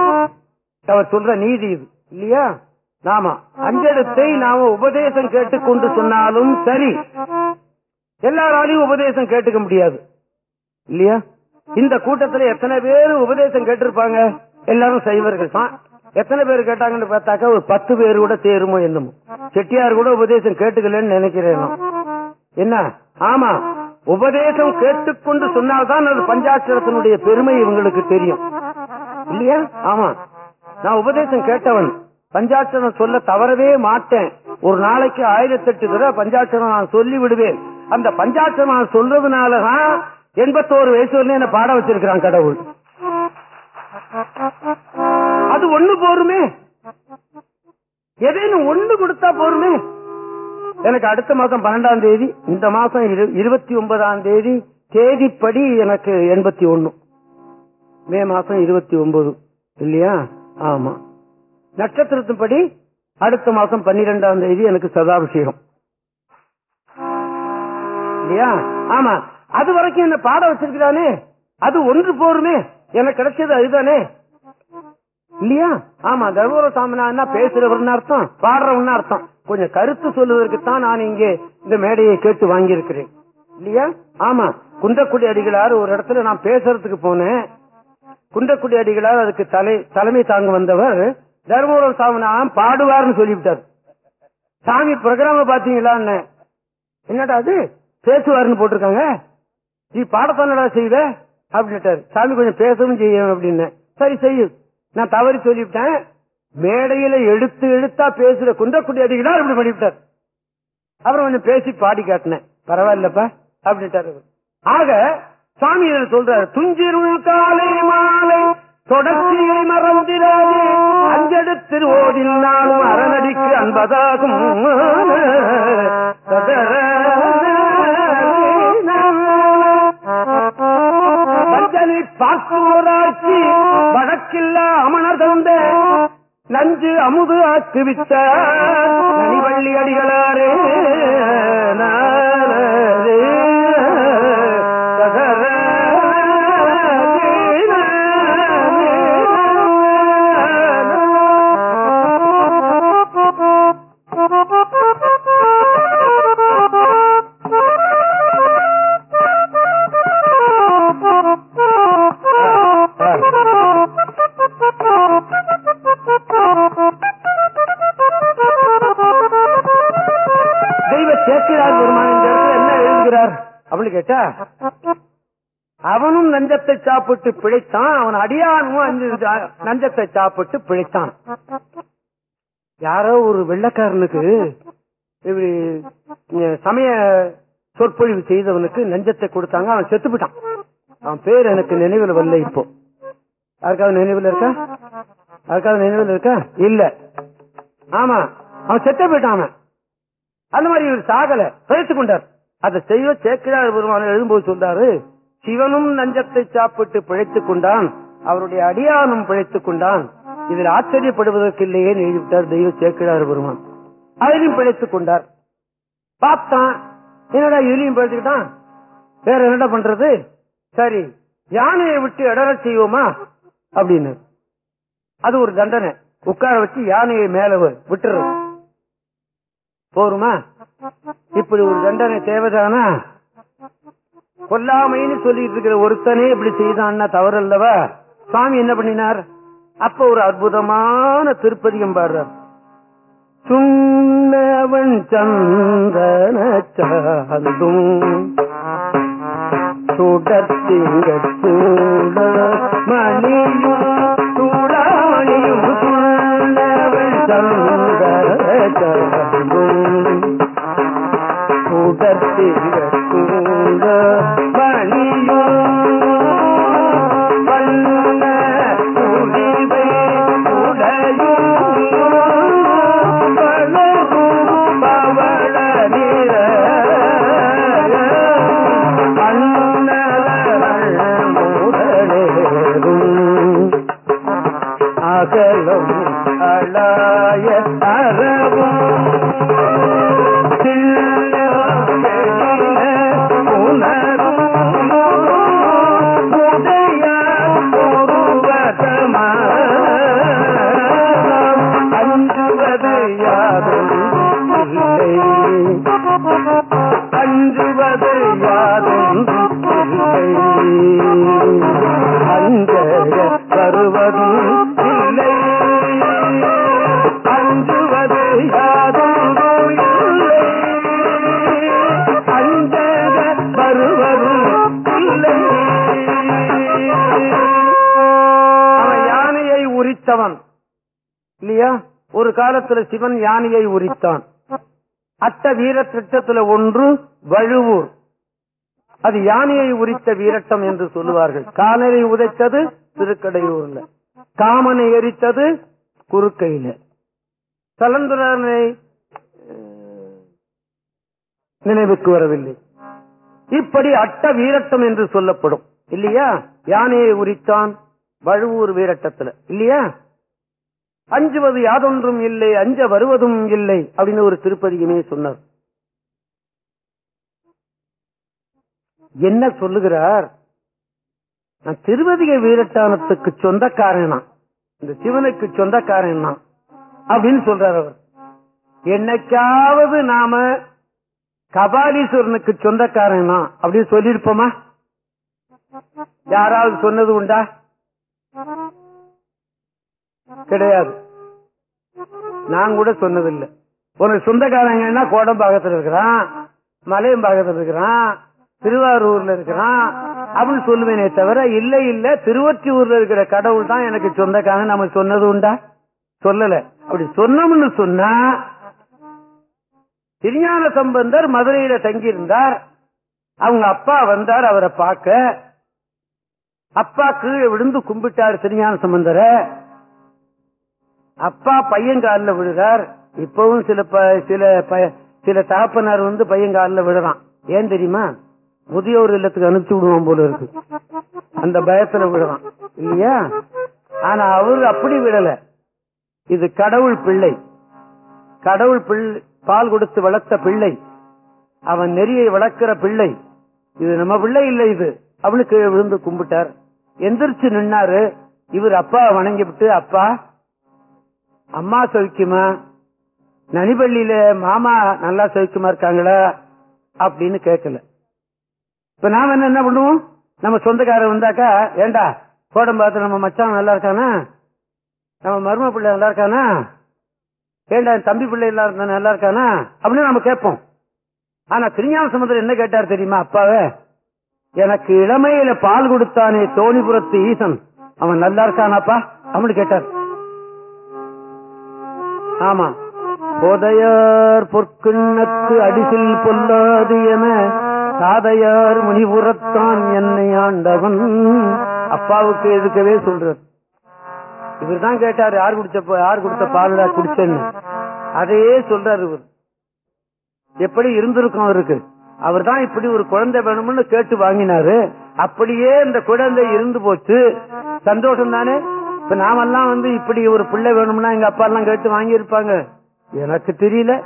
அவர் சொல்ற நீதி இது. இல்லையா? நாம அஞ்செடுத்தை நாம உபதேசம் கேட்டுக்கொண்டு சொன்னாலும் சரி. எல்லாராலையும் உபதேசம் கேட்டுக்க முடியாது. இல்லையா? இந்த கூட்டத்துல எத்தனை பேர் உபதேசம் கேட்டிருப்பாங்க? எல்லாரும் சைவர்கள். தான் எத்தனை பேர் கேட்டாங்கன்னு பார்த்தாக்கா ஒரு பத்து பேர் கூட தேருமோ என்னமோ. செட்டியார் கூட உபதேசம் கேட்டுக்கலன்னு நினைக்கிறேன். என்ன? ஆமா. உபதேசம் கேட்டுக்கொண்டு சொன்னால்தான் அது பஞ்சாட்சரத்தினுடைய பெருமை இவங்களுக்கு தெரியும். இல்லையா? ஆமா. நான் உபதேசம் கேட்டவன். பஞ்சாட்சரம் சொல்ல தவறவே மாட்டேன். ஒரு நாளைக்கு ஆயிரத்தெட்டு தடவை பஞ்சாட்சரம் நான் சொல்லி விடுவேன் அந்த பஞ்சாட்சரம் நான் சொல்றதுனாலதான் எண்பத்தோரு வயசு வரலையும் என்ன பாட வச்சிருக்கிறான் கடவுள். அது ஒண்ணு போருமே. எதையும் ஒண்ணு கொடுத்தா போருமே. எனக்கு அடுத்த மாசம் பன்னெண்டாம் தேதி இந்த மாசம் இரு- இருபத்தி ஒன்பதாம் தேதி தேதிப்படி எனக்கு எண்பத்தி ஒன்னு. மே மாசம் இருபத்தி ஒன்பது. இல்லையா? ஆமா. நட்சத்திரத்தின்படி அடுத்த மாசம் பன்னிரெண்டாம் தேதி எனக்கு சதாபிஷேகம். இல்லையா? ஆமா. அது வரைக்கும் என்ன பாட வச்சிருக்கிறானே? அது ஒன்று போருமே. எனக்கு கிடைச்சது அதுதானே? இல்லையா? ஆமா தர்மபுர சாமினா பேசுறவர்னு அர்த்தம் பாடுறவன் அர்த்தம். கொஞ்சம் கருத்து சொல்லுவதற்குத்தான் நான் இங்கே இந்த மேடையை கேட்டு வாங்கியிருக்கிறேன். இல்லையா? ஆமா குன்றக்குடி அடிகளார் ஒரு இடத்துல நான் பேசுறதுக்கு போனேன். குன்றக்குடி அடிகளார் அதுக்கு தலை தலைமை தாங்க வந்தவர். தர்மபுரம் சாமினா பாடுவார்னு சொல்லிவிட்டார். சாமி ப்ரோக்ராம பாத்தீங்களா என்னடா அது? பேசுவாருன்னு போட்டிருக்காங்க. நீ பாடத்தானடா செய்வ அப்படின்ட்டாரு சாமி கொஞ்சம் பேசவும் செய்யும் அப்படின்னு. சரி செய்யு நான் தவறி சொல்லிவிட்டேன். மேடையில எடுத்து எடுத்தா பேசுற குன்றக்குடி அடிகளார் அப்படி பண்ணிவிட்டார்? அப்புறம் கொஞ்சம் பேசி பாடி காட்டினேன். பரவாயில்லப்பா அப்படின்ட்டாரு ஆக சாமி இதில் சொல்றாரு துஞ்சிருள் காலை மாலை தொடர்ச்சியை மறந்திராதே அஞ்செடுத்து ஓடில் நாளும் அரணடிக்கு அன்பதாகும் பார்க்குவோராட்சி வழக்கில்ல அமணர் தந்த நஞ்சு அமுது ஆக்குவித்த நனிவள்ளி அடிகளாரே. நாரே, சகர, கேட்கிறார் பெருமான் இந்த இடத்துல என்ன எழுதுகிறார்? அப்படின்னு கேட்டா அவனும் நஞ்சத்தை சாப்பிட்டு பிழைத்தான் அவன் அடியானும் அஞ்சு நஞ்சத்தை சாப்பிட்டு பிழைத்தான். யாரோ ஒரு வெள்ளக்காரனுக்கு இப்படி சமய சொற்பொழிவு செய்தவனுக்கு நஞ்சத்தை கொடுத்தாங்க அவன் செத்து போயிட்டான். அவன் பேர் எனக்கு நினைவில் வரல இப்போ. யாருக்காவது நினைவில் இருக்கா? யாருக்காவது நினைவில் இருக்கா? இல்ல. ஆமா அவன் செத்து போயிட்டான் அவன். அந்த மாதிரி இவர் சாகல பிழைத்துக் கொண்டார். அதை செய்வ சேக்கிழார் பெருமான எழுதும்போது சொல்றாரு சிவனும் நஞ்சத்தை சாப்பிட்டு பிழைத்துக் கொண்டான் அவருடைய அடியானும் பிழைத்துக் கொண்டான். இதில் ஆச்சரியப்படுவதற்கு இல்லையே எழுதிவிட்டார் தெய்வ சேக்கிரார் பெருமான். அதிலும் பிழைத்துக் கொண்டார். பார்த்தான். என்னடா இதுலயும் பிழைச்சுக்கிட்டான் வேற என்னடா பண்றது? சரி யானையை விட்டு இடர செய்வோமா? அப்படின்னு. அது ஒரு தண்டனை. உட்கார வச்சு யானையை மேல விட்டுறது. போருமா? இப்படி ஒரு தண்டனை தேவைதானா? கொல்லாமைன்னு சொல்லிட்டு இருக்கிற ஒருத்தனே இப்படி செய்தான்னா தவறு அல்லவா சுவாமி என்ன பண்ணினார்? அப்ப ஒரு அற்புதமான திருப்பதியம் பாடுறார். சுண்ணவன் சந்தன சாந்தும் சுடத்திங்க சூட மணியும் சூடாமணியும் சுண்ணவன் சந்தன சாந்தும் சுடத்திங்க மணியும் அகலும் அளாய அறவும் காலத்துல சிவன் யானையை உரித்தான். அட்ட வீர திட்டத்துல ஒன்று வழுவூர். அது யானையை உரித்த வீரட்டம் என்று சொல்லுவார்கள். காலரை உதைத்தது திருக்கடையூர்ல. காமனை எரித்தது குறுக்கையில. கலந்துரனை நினைவுக்கு வரவில்லை. இப்படி அட்ட வீரட்டம் என்று சொல்லப்படும். இல்லையா? யானையை உரித்தான் வழுவூர் வீரட்டத்துல. இல்லையா? அஞ்சுவது யாதொன்றும் இல்லை அஞ்ச வருவதும் இல்லை அப்படின்னு ஒரு திருப்பதியுமே சொன்னார். என்ன சொல்லுகிறார்? நான் திருவதிக வீரட்டானத்துக்கு சொந்தக்காரனா? இந்த சிவனுக்கு சொந்தக்காரனா? அப்படின்னு சொல்றார் அவர். என்னைக்காவது நாம கபாலீஸ்வரனுக்கு சொந்தக்காரனா? அப்படின்னு சொல்லியிருப்போமா? யாராவது சொன்னது உண்டா? கிடையாது. நான் கூட சொன்னதில்லை. உனக்கு சொந்தக்காரங்கன்னா கோடம்பாக்கத்துல இருக்கிறான் மலையம்பாக்கத்துல இருக்கிறான் திருவாரூர்ல இருக்கிறான் அப்படின்னு சொல்லுவேனே தவிர இல்ல இல்ல திருவொற்றியூர்ல இருக்கிற கடவுள் தான் எனக்கு சொந்தக்காக நம்ம சொன்னது உண்டா? சொல்லல. அப்படி சொன்னோம்னு சொன்னா திருஞான சம்பந்தர் மதுரையில தங்கியிருந்தார். அவங்க அப்பா வந்தார் அவரை பார்க்க. அப்பா கீழே விழுந்து கும்பிட்டார் திருஞான சம்பந்தரை. அப்பா பையன் காலில் விழுறார் இப்பவும் சில ப- சில ப- சில தகப்பனார் வந்து பையன் காலில் விழுறான். ஏன் தெரியுமா? முதியோர் இல்லத்துக்கு அனுப்பிச்சு விடுவோம் போல இருக்கு. அந்த பயத்துல விழுறான். இல்லையா? ஆனா அவரு அப்படி விடல. இது கடவுள் பிள்ளை. கடவுள் பிள்ளை பால் கொடுத்து வளர்த்த பிள்ளை. அவன் நெறியை வளர்க்கிற பிள்ளை. இது நம்ம பிள்ளை இல்ல இது. அவனுக்கு விழுந்து கும்பிட்டார். எந்திரிச்சு நின்னாரு. இவர் அப்பா வணங்கி விட்டு அப்பா அம்மா சௌக்கியமா? நனிபள்ளியில மாமா நல்லா சௌக்கியமா இருக்காங்களா? அப்படின்னு கேட்கல. இப்ப நாம என்ன என்ன பண்ணுவோம்? நம்ம சொந்தக்காரர் வந்தாக்கா ஏண்டா கோடம்பாத்து நம்ம மச்சான் நல்லா இருக்கானா? நம்ம மரும பிள்ளை நல்லா இருக்கானா? ஏண்டா என் தம்பி பிள்ளை எல்லாம் இருந்தா நல்லா இருக்கானா? அப்படின்னு நம்ம கேட்போம். ஆனா திருஞான சமுதிரம் என்ன கேட்டார் தெரியுமா அப்பாவே? எனக்கு இளமையில பால் கொடுத்தானே தோணிபுரத்து ஈசன். அவன் நல்லா இருக்கானாப்பா அப்படின்னு கேட்டார். ஆமா. போதையார் பொற்கிண்ணத்து அடிசில் பொல்லாது என சாதையார் முனிபுறத்தான் என்னை ஆண்டவன். அப்பாவுக்கு எதுக்கவே சொல்றார். இவர் தான் கேட்டார் யார் குடிச்ச பா- யார் கொடுத்த பாலடா குடிச்சேன்னு? அதையே சொல்றாரு இவர். எப்படி இருந்திருக்கும் அவருக்கு? அவர் தான் இப்படி ஒரு குழந்தை வேணும்னு கேட்டு வாங்கினாரு. அப்படியே இந்த குழந்தை இருந்து போச்சு. சந்தோஷம் தானே இப்ப நாமெல்லாம் வந்து இப்படி ஒரு பிள்ளை வேணும்னா எங்க அப்பா எல்லாம் கேட்டு வாங்கியிருப்பாங்க. எனக்கு தெரியல.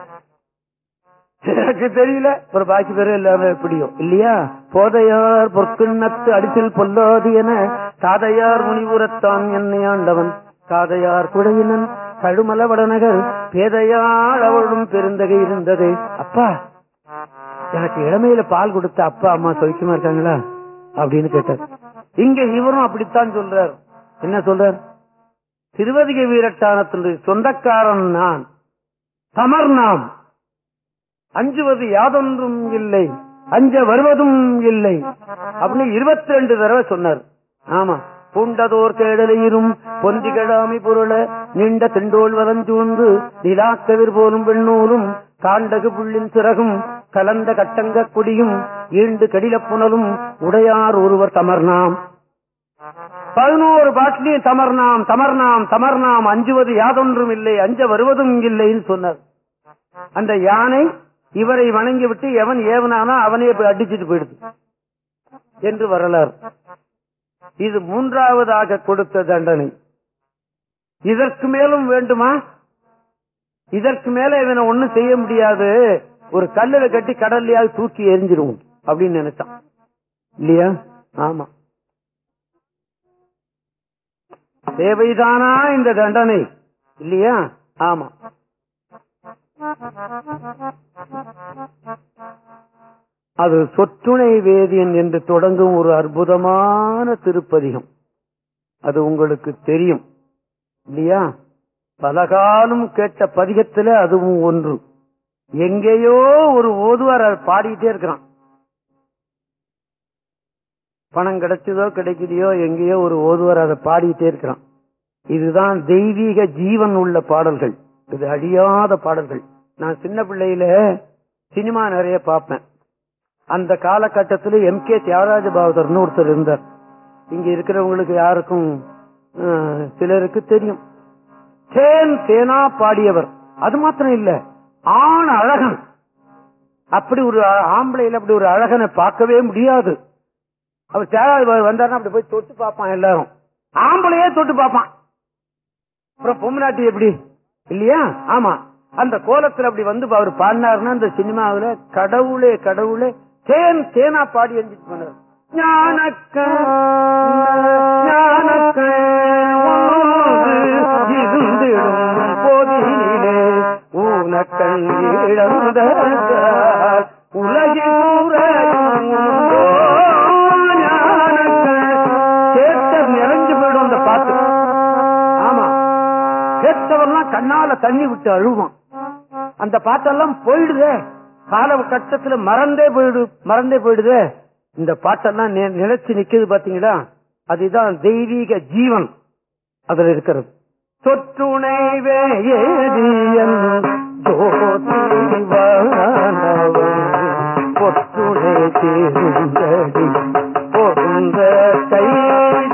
எனக்கு தெரியல. ஒரு பாக்கி பேரும் இல்லாம எப்படியோ. இல்லையா? போதையார் பொற்கிண்ணத்து அடித்தில் பொல்லாது என காதையார் முனிவுரத்தான் என்னையாண்டவன் காதையார் குழையினன் கழுமல வடநகர் பேதையார் அவளும் பெருந்தகை இருந்தது. அப்பா எனக்கு இளமையில பால் கொடுத்த அப்பா அம்மா சௌக்கியமா இருக்காங்களா? அப்படின்னு கேட்டார். இங்க இவரும் அப்படித்தான் சொல்றார். என்ன சொல்றார்? திருவதிக வீரட்டானத்தினுடைய சொந்தக்காரன் நான். சமர் நாம் அஞ்சுவது யாதொன்றும் இல்லை. அஞ்ச வருவதும் இல்லை. அப்படின்னு இருபத்தி ரெண்டு தடவை சொன்னார். ஆமா. பூண்டதோர் கேடலையிரும் பொந்தி கெடாமை பொருள நீண்ட திண்டோல் வலஞ்சூழ்ந்து நிலாக்கதிர் போலும் வெண்ணூலும் காண்டகு புள்ளின் சிறகும் கலந்த கட்டங்க கொடியும் ஈண்டு கடில புனலும் உடையார் ஒருவர் தமர்னாம் பதினோரு பாட்டிலையும் தமர்நாம் தமர்நாம் தமர்நாம் அஞ்சுவது யாதொன்றும் இல்லை அஞ்ச வருவதும் இல்லைன்னு சொன்னார். அந்த யானை இவரை வணங்கி விட்டு எவன் ஏவனானா அவனே அடிச்சுட்டு போயிடுது என்று வரலாறு. இது மூன்றாவதாக கொடுத்த தண்டனை. இதற்கு மேலும் வேண்டுமா? இதற்கு மேல இவனை ஒண்ணும் செய்ய முடியாது. ஒரு கல்லுல கட்டி கடல்லையாவது தூக்கி எரிஞ்சிருவோம் அப்படின்னு நினைச்சான். இல்லையா? ஆமா. தேவைதானா இந்த தண்டனை? இல்லையா? ஆமா. அது சொற்றுணை வேதியன் என்று தொடங்கும் ஒரு அற்புதமான திருப்பதிகம். அது உங்களுக்கு தெரியும். இல்லையா? பலகாலம் கேட்ட பதிகத்துல அதுவும் ஒன்று. எங்கேயோ ஒரு ஓதுவார் அதை பாடிக்கிட்டே இருக்கிறான். பணம் கிடைச்சதோ கிடைக்கலையோ எங்கேயோ ஒரு ஓதுவர் அதை பாடிட்டே இருக்கிறான். இதுதான் தெய்வீக ஜீவன் உள்ள பாடல்கள். இது அழியாத பாடல்கள். நான் சின்ன பிள்ளையில சினிமா நிறைய பார்ப்பேன். அந்த காலகட்டத்தில் எம் கே தியாகராஜ பாவதர்னு ஒருத்தர் இருந்தார். இங்க இருக்கிறவங்களுக்கு யாருக்கும் சிலருக்கு தெரியும். தேன் தேனா பாடியவர். அது மாத்திரம் இல்ல ஆண் அழகன். அப்படி ஒரு ஆம்பளையில் அப்படி ஒரு அழகனை பார்க்கவே முடியாது. அவர் தியாகராஜ வந்தாருன்னா அப்படி போய் தொட்டு பார்ப்பான் எல்லாரும். ஆம்பளையே தொட்டு பார்ப்பான். அப்புறம் பொம்மநாட்டி எப்படி? இல்லையா? ஆமா. அந்த கோலத்துல அப்படி வந்து அவர் பாடினாருன்னா அந்த சினிமாவுல கடவுளே கடவுளே தேன் தேனா பாடி எழுந்திட்டு போனார் ஞானக்க ஞானக்க இருந்திடும் ஊனக்கண் இழந்த உலகில் கண்ணால தண்ணி விட்டு அழுவான். அந்த பாட்டெல்லாம் போயிடுதே. கால கட்டத்துல மறந்தே போயிடு மறந்தே போயிடுதே. இந்த பாட்டெல்லாம் நி- நிலைச்சு நிக்குது பாத்தீங்களா? அதுதான் தெய்வீக ஜீவன். அதுல இருக்கிறது. தொற்றுணை வேதியன் பொற்றுணை பொருந்த கைதோட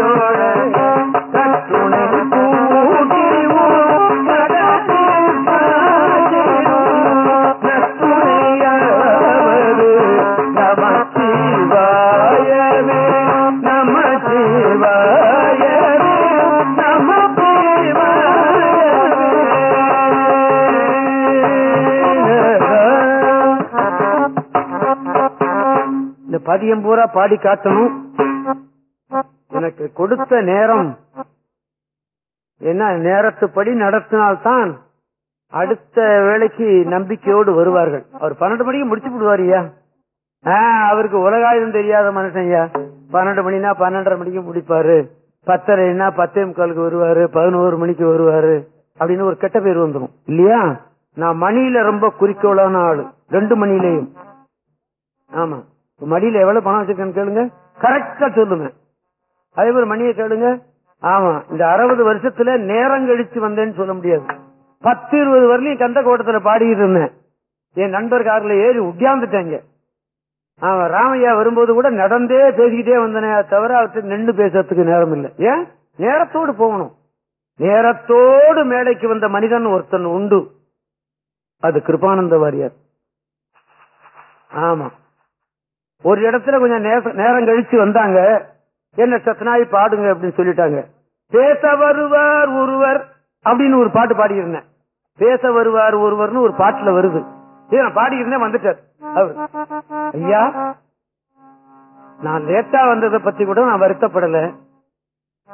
பதியம் பூரா பாடி காட்டணும். எனக்கு கொடுத்த நேரம். என்ன நேரத்துப்படி நடத்தினால்தான் அடுத்த வேலைக்கு நம்பிக்கையோடு வருவார்கள். அவர் பன்னெண்டு மணிக்கு முடிச்சு விடுவாரியா அவருக்கு உலகாயுதம் தெரியாத மனுஷன் ஐயா. பன்னெண்டு மணினா பன்னெண்டரை மணிக்கு முடிப்பாரு. பத்தரைனா பத்தே முக்காலுக்கு வருவாரு. பதினோரு மணிக்கு வருவாரு. அப்படின்னு ஒரு கெட்ட பேர் வந்துடும் இல்லையா? நான் மணியில ரொம்ப குறிக்கோளான ஆளு. ரெண்டு மணிலையும் ஆமா. மடியில எவ்வளவு பணம் வச்சிருக்கேன்னு கேளுங்க. கரெக்டா சொல்லுங்க. அதே மாதிரி மணியை கேளுங்க. ஆமா இந்த அறுபது வருஷத்துல நேரம் கழிச்சு வந்தேன்னு சொல்ல முடியாது. பத்து இருபது வரலையும் கந்த கோட்டத்துல பாடிட்டு இருந்தேன். என் நண்பர் கார்ல ஏறி உட்காந்துட்டாங்க ஆமா ராமையா வரும்போது கூட நடந்தே பேசிக்கிட்டே வந்தனே தவிர அவர்கிட்ட நின்று பேசுறதுக்கு நேரம் இல்லை. ஏன்? நேரத்தோடு போகணும். நேரத்தோடு மேடைக்கு வந்த மனிதன் ஒருத்தன் உண்டு. அது கிருபானந்த வாரியார். ஆமா. ஒரு இடத்துல கொஞ்சம் நேரம் கழிச்சு வந்தாங்க. என்ன சத்தனாய் பாடுங்க அப்படின்னு சொல்லிட்டாங்க. பேச வருவார் ஒருவர் அப்படின்னு ஒரு பாட்டு பாடியிருந்தேன். பேச வருவார் ஒருவர்னு ஒரு பாட்டுல வருது. நான் பாடியிருந்தேன் வந்துட்டார் அவர் ஐயா நான் லேட்டா வந்ததை பத்தி கூட நான் வருத்தப்படல.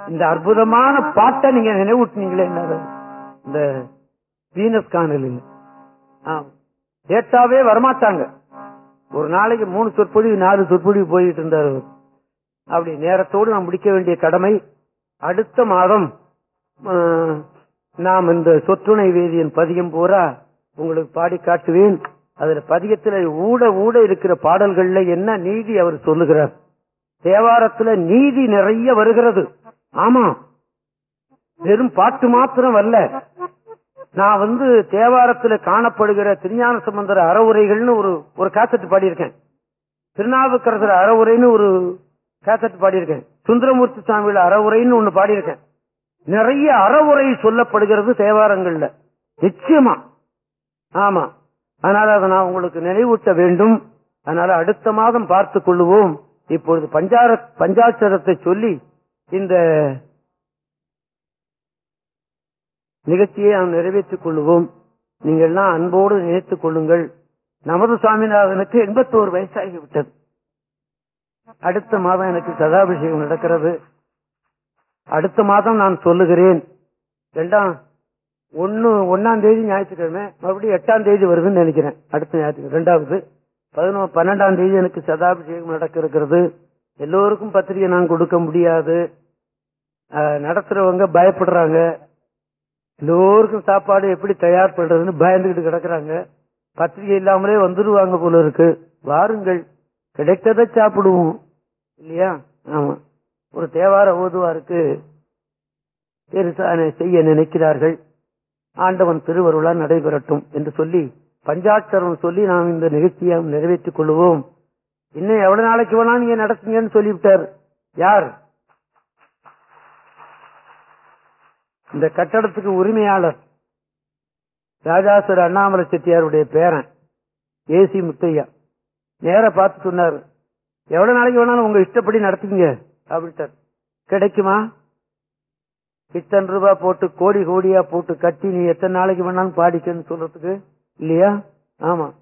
இந்த அற்புதமான பாட்டை நீங்க நினைவூட்டினீங்களே என்ன இந்த வீனஸ் காணலில். லேட்டாவே வரமாட்டாங்க. ஒரு நாளைக்கு மூணு சொற்பொழிவு நாலு சொற்பொழிவு போயிட்டு இருந்தார். அப்படி நேரத்தோடு நாம் முடிக்க வேண்டிய கடமை அடுத்த மாதம் ஆஹ், நாம் இந்த சொற்றுணை வேதியின் பதியம் பூரா உங்களுக்கு பாடி காட்டுவேன். அதுல பதிகத்துல ஊட ஊட இருக்கிற பாடல்கள்ல என்ன நீதி அவர் சொல்லுகிறார். தேவாரத்துல நீதி நிறைய வருகிறது. ஆமா. வெறும் பாட்டு மாத்திரம் வரல. நான் வந்து தேவாரத்தில் காணப்படுகிற திருஞான சம்பந்தர் அறவுரைகள்னு ஒரு ஒரு காசட் பாடியிருக்கேன். திருநாவுக்கரசர் அறவுரைன்னு ஒரு காசட் பாடியிருக்கேன். சுந்தரமூர்த்தி சுவாமியோட அறவுரைன்னு ஒன்று பாடியிருக்கேன். நிறைய அறவுரை சொல்லப்படுகிறது தேவாரங்கள்ல. நிச்சயமா. ஆமா. அதனால அதை நான் உங்களுக்கு நினைவூட்ட வேண்டும். அதனால அடுத்த மாதம் பார்த்துக் கொள்ளுவோம். இப்பொழுது பஞ்சார பஞ்சாட்சரத்தை சொல்லி இந்த நிகழ்ச்சியை நாம் நிறைவேற்றிக் கொள்வோம். நீங்கள் எல்லாம் அன்போடு நினைத்துக் கொள்ளுங்கள். நமது சுவாமிநாதனுக்கு எண்பத்தோரு வயசாகிவிட்டது. அடுத்த மாதம் எனக்கு சதாபிஷேகம் நடக்கிறது. அடுத்த மாதம் நான் சொல்லுகிறேன். ரெண்டாம் ஒன்னு ஒன்னாம் தேதி ஞாயிற்றுக்கிழமை மறுபடியும் எட்டாம் தேதி வருதுன்னு நினைக்கிறேன். அடுத்த ஞாயிற்றுக்கிழமை ரெண்டாவது. பதினோ பன்னெண்டாம் தேதி எனக்கு சதாபிஷேகம் நடக்க இருக்கிறது எல்லோருக்கும் பத்திரிகை நான் கொடுக்க முடியாது. நடத்துறவங்க பயப்படுறாங்க. எல்லோருக்கும் சாப்பாடு எப்படி தயார் பண்றதுன்னு பயந்துகிட்டு கிடக்குறாங்க. பத்திரிகை இல்லாமலே வந்துடுவாங்க போல இருக்கு. வாருங்கள். கிடைத்ததை சாப்பிடுவோம். இல்லையா? ஆமா. ஒரு தேவார ஓதுவாருக்கு செய்ய நினைக்கிறார்கள். ஆண்டவன் திருவருளா நடைபெறட்டும் என்று சொல்லி பஞ்சாட்சரம் சொல்லி நாம் இந்த நிகழ்ச்சியை நிறைவேற்றிக் கொள்வோம். இன்னும் எவ்வளவு நாளைக்கு வேணா நீங்க நடத்துங்கன்னு சொல்லிவிட்டார். யார்? இந்த கட்டடத்துக்கு உரிமையாளர் ராஜாசுர அண்ணாமலை செட்டியாருடைய பேரன் ஏசி முத்தையா. நேர பார்த்து சொன்னார் எவ்வளவு நாளைக்கு வேணாலும் உங்க இஷ்டப்படி நடத்துங்க அப்படின்ட்டார். கிடைக்குமா? இத்தனை ரூபாய் போட்டு கோடி கோடியா போட்டு கட்டி நீ எத்தனை நாளைக்கு வேணாலும் பாடிக்கன்னு சொல்றதுக்கு இல்லையா? ஆமா.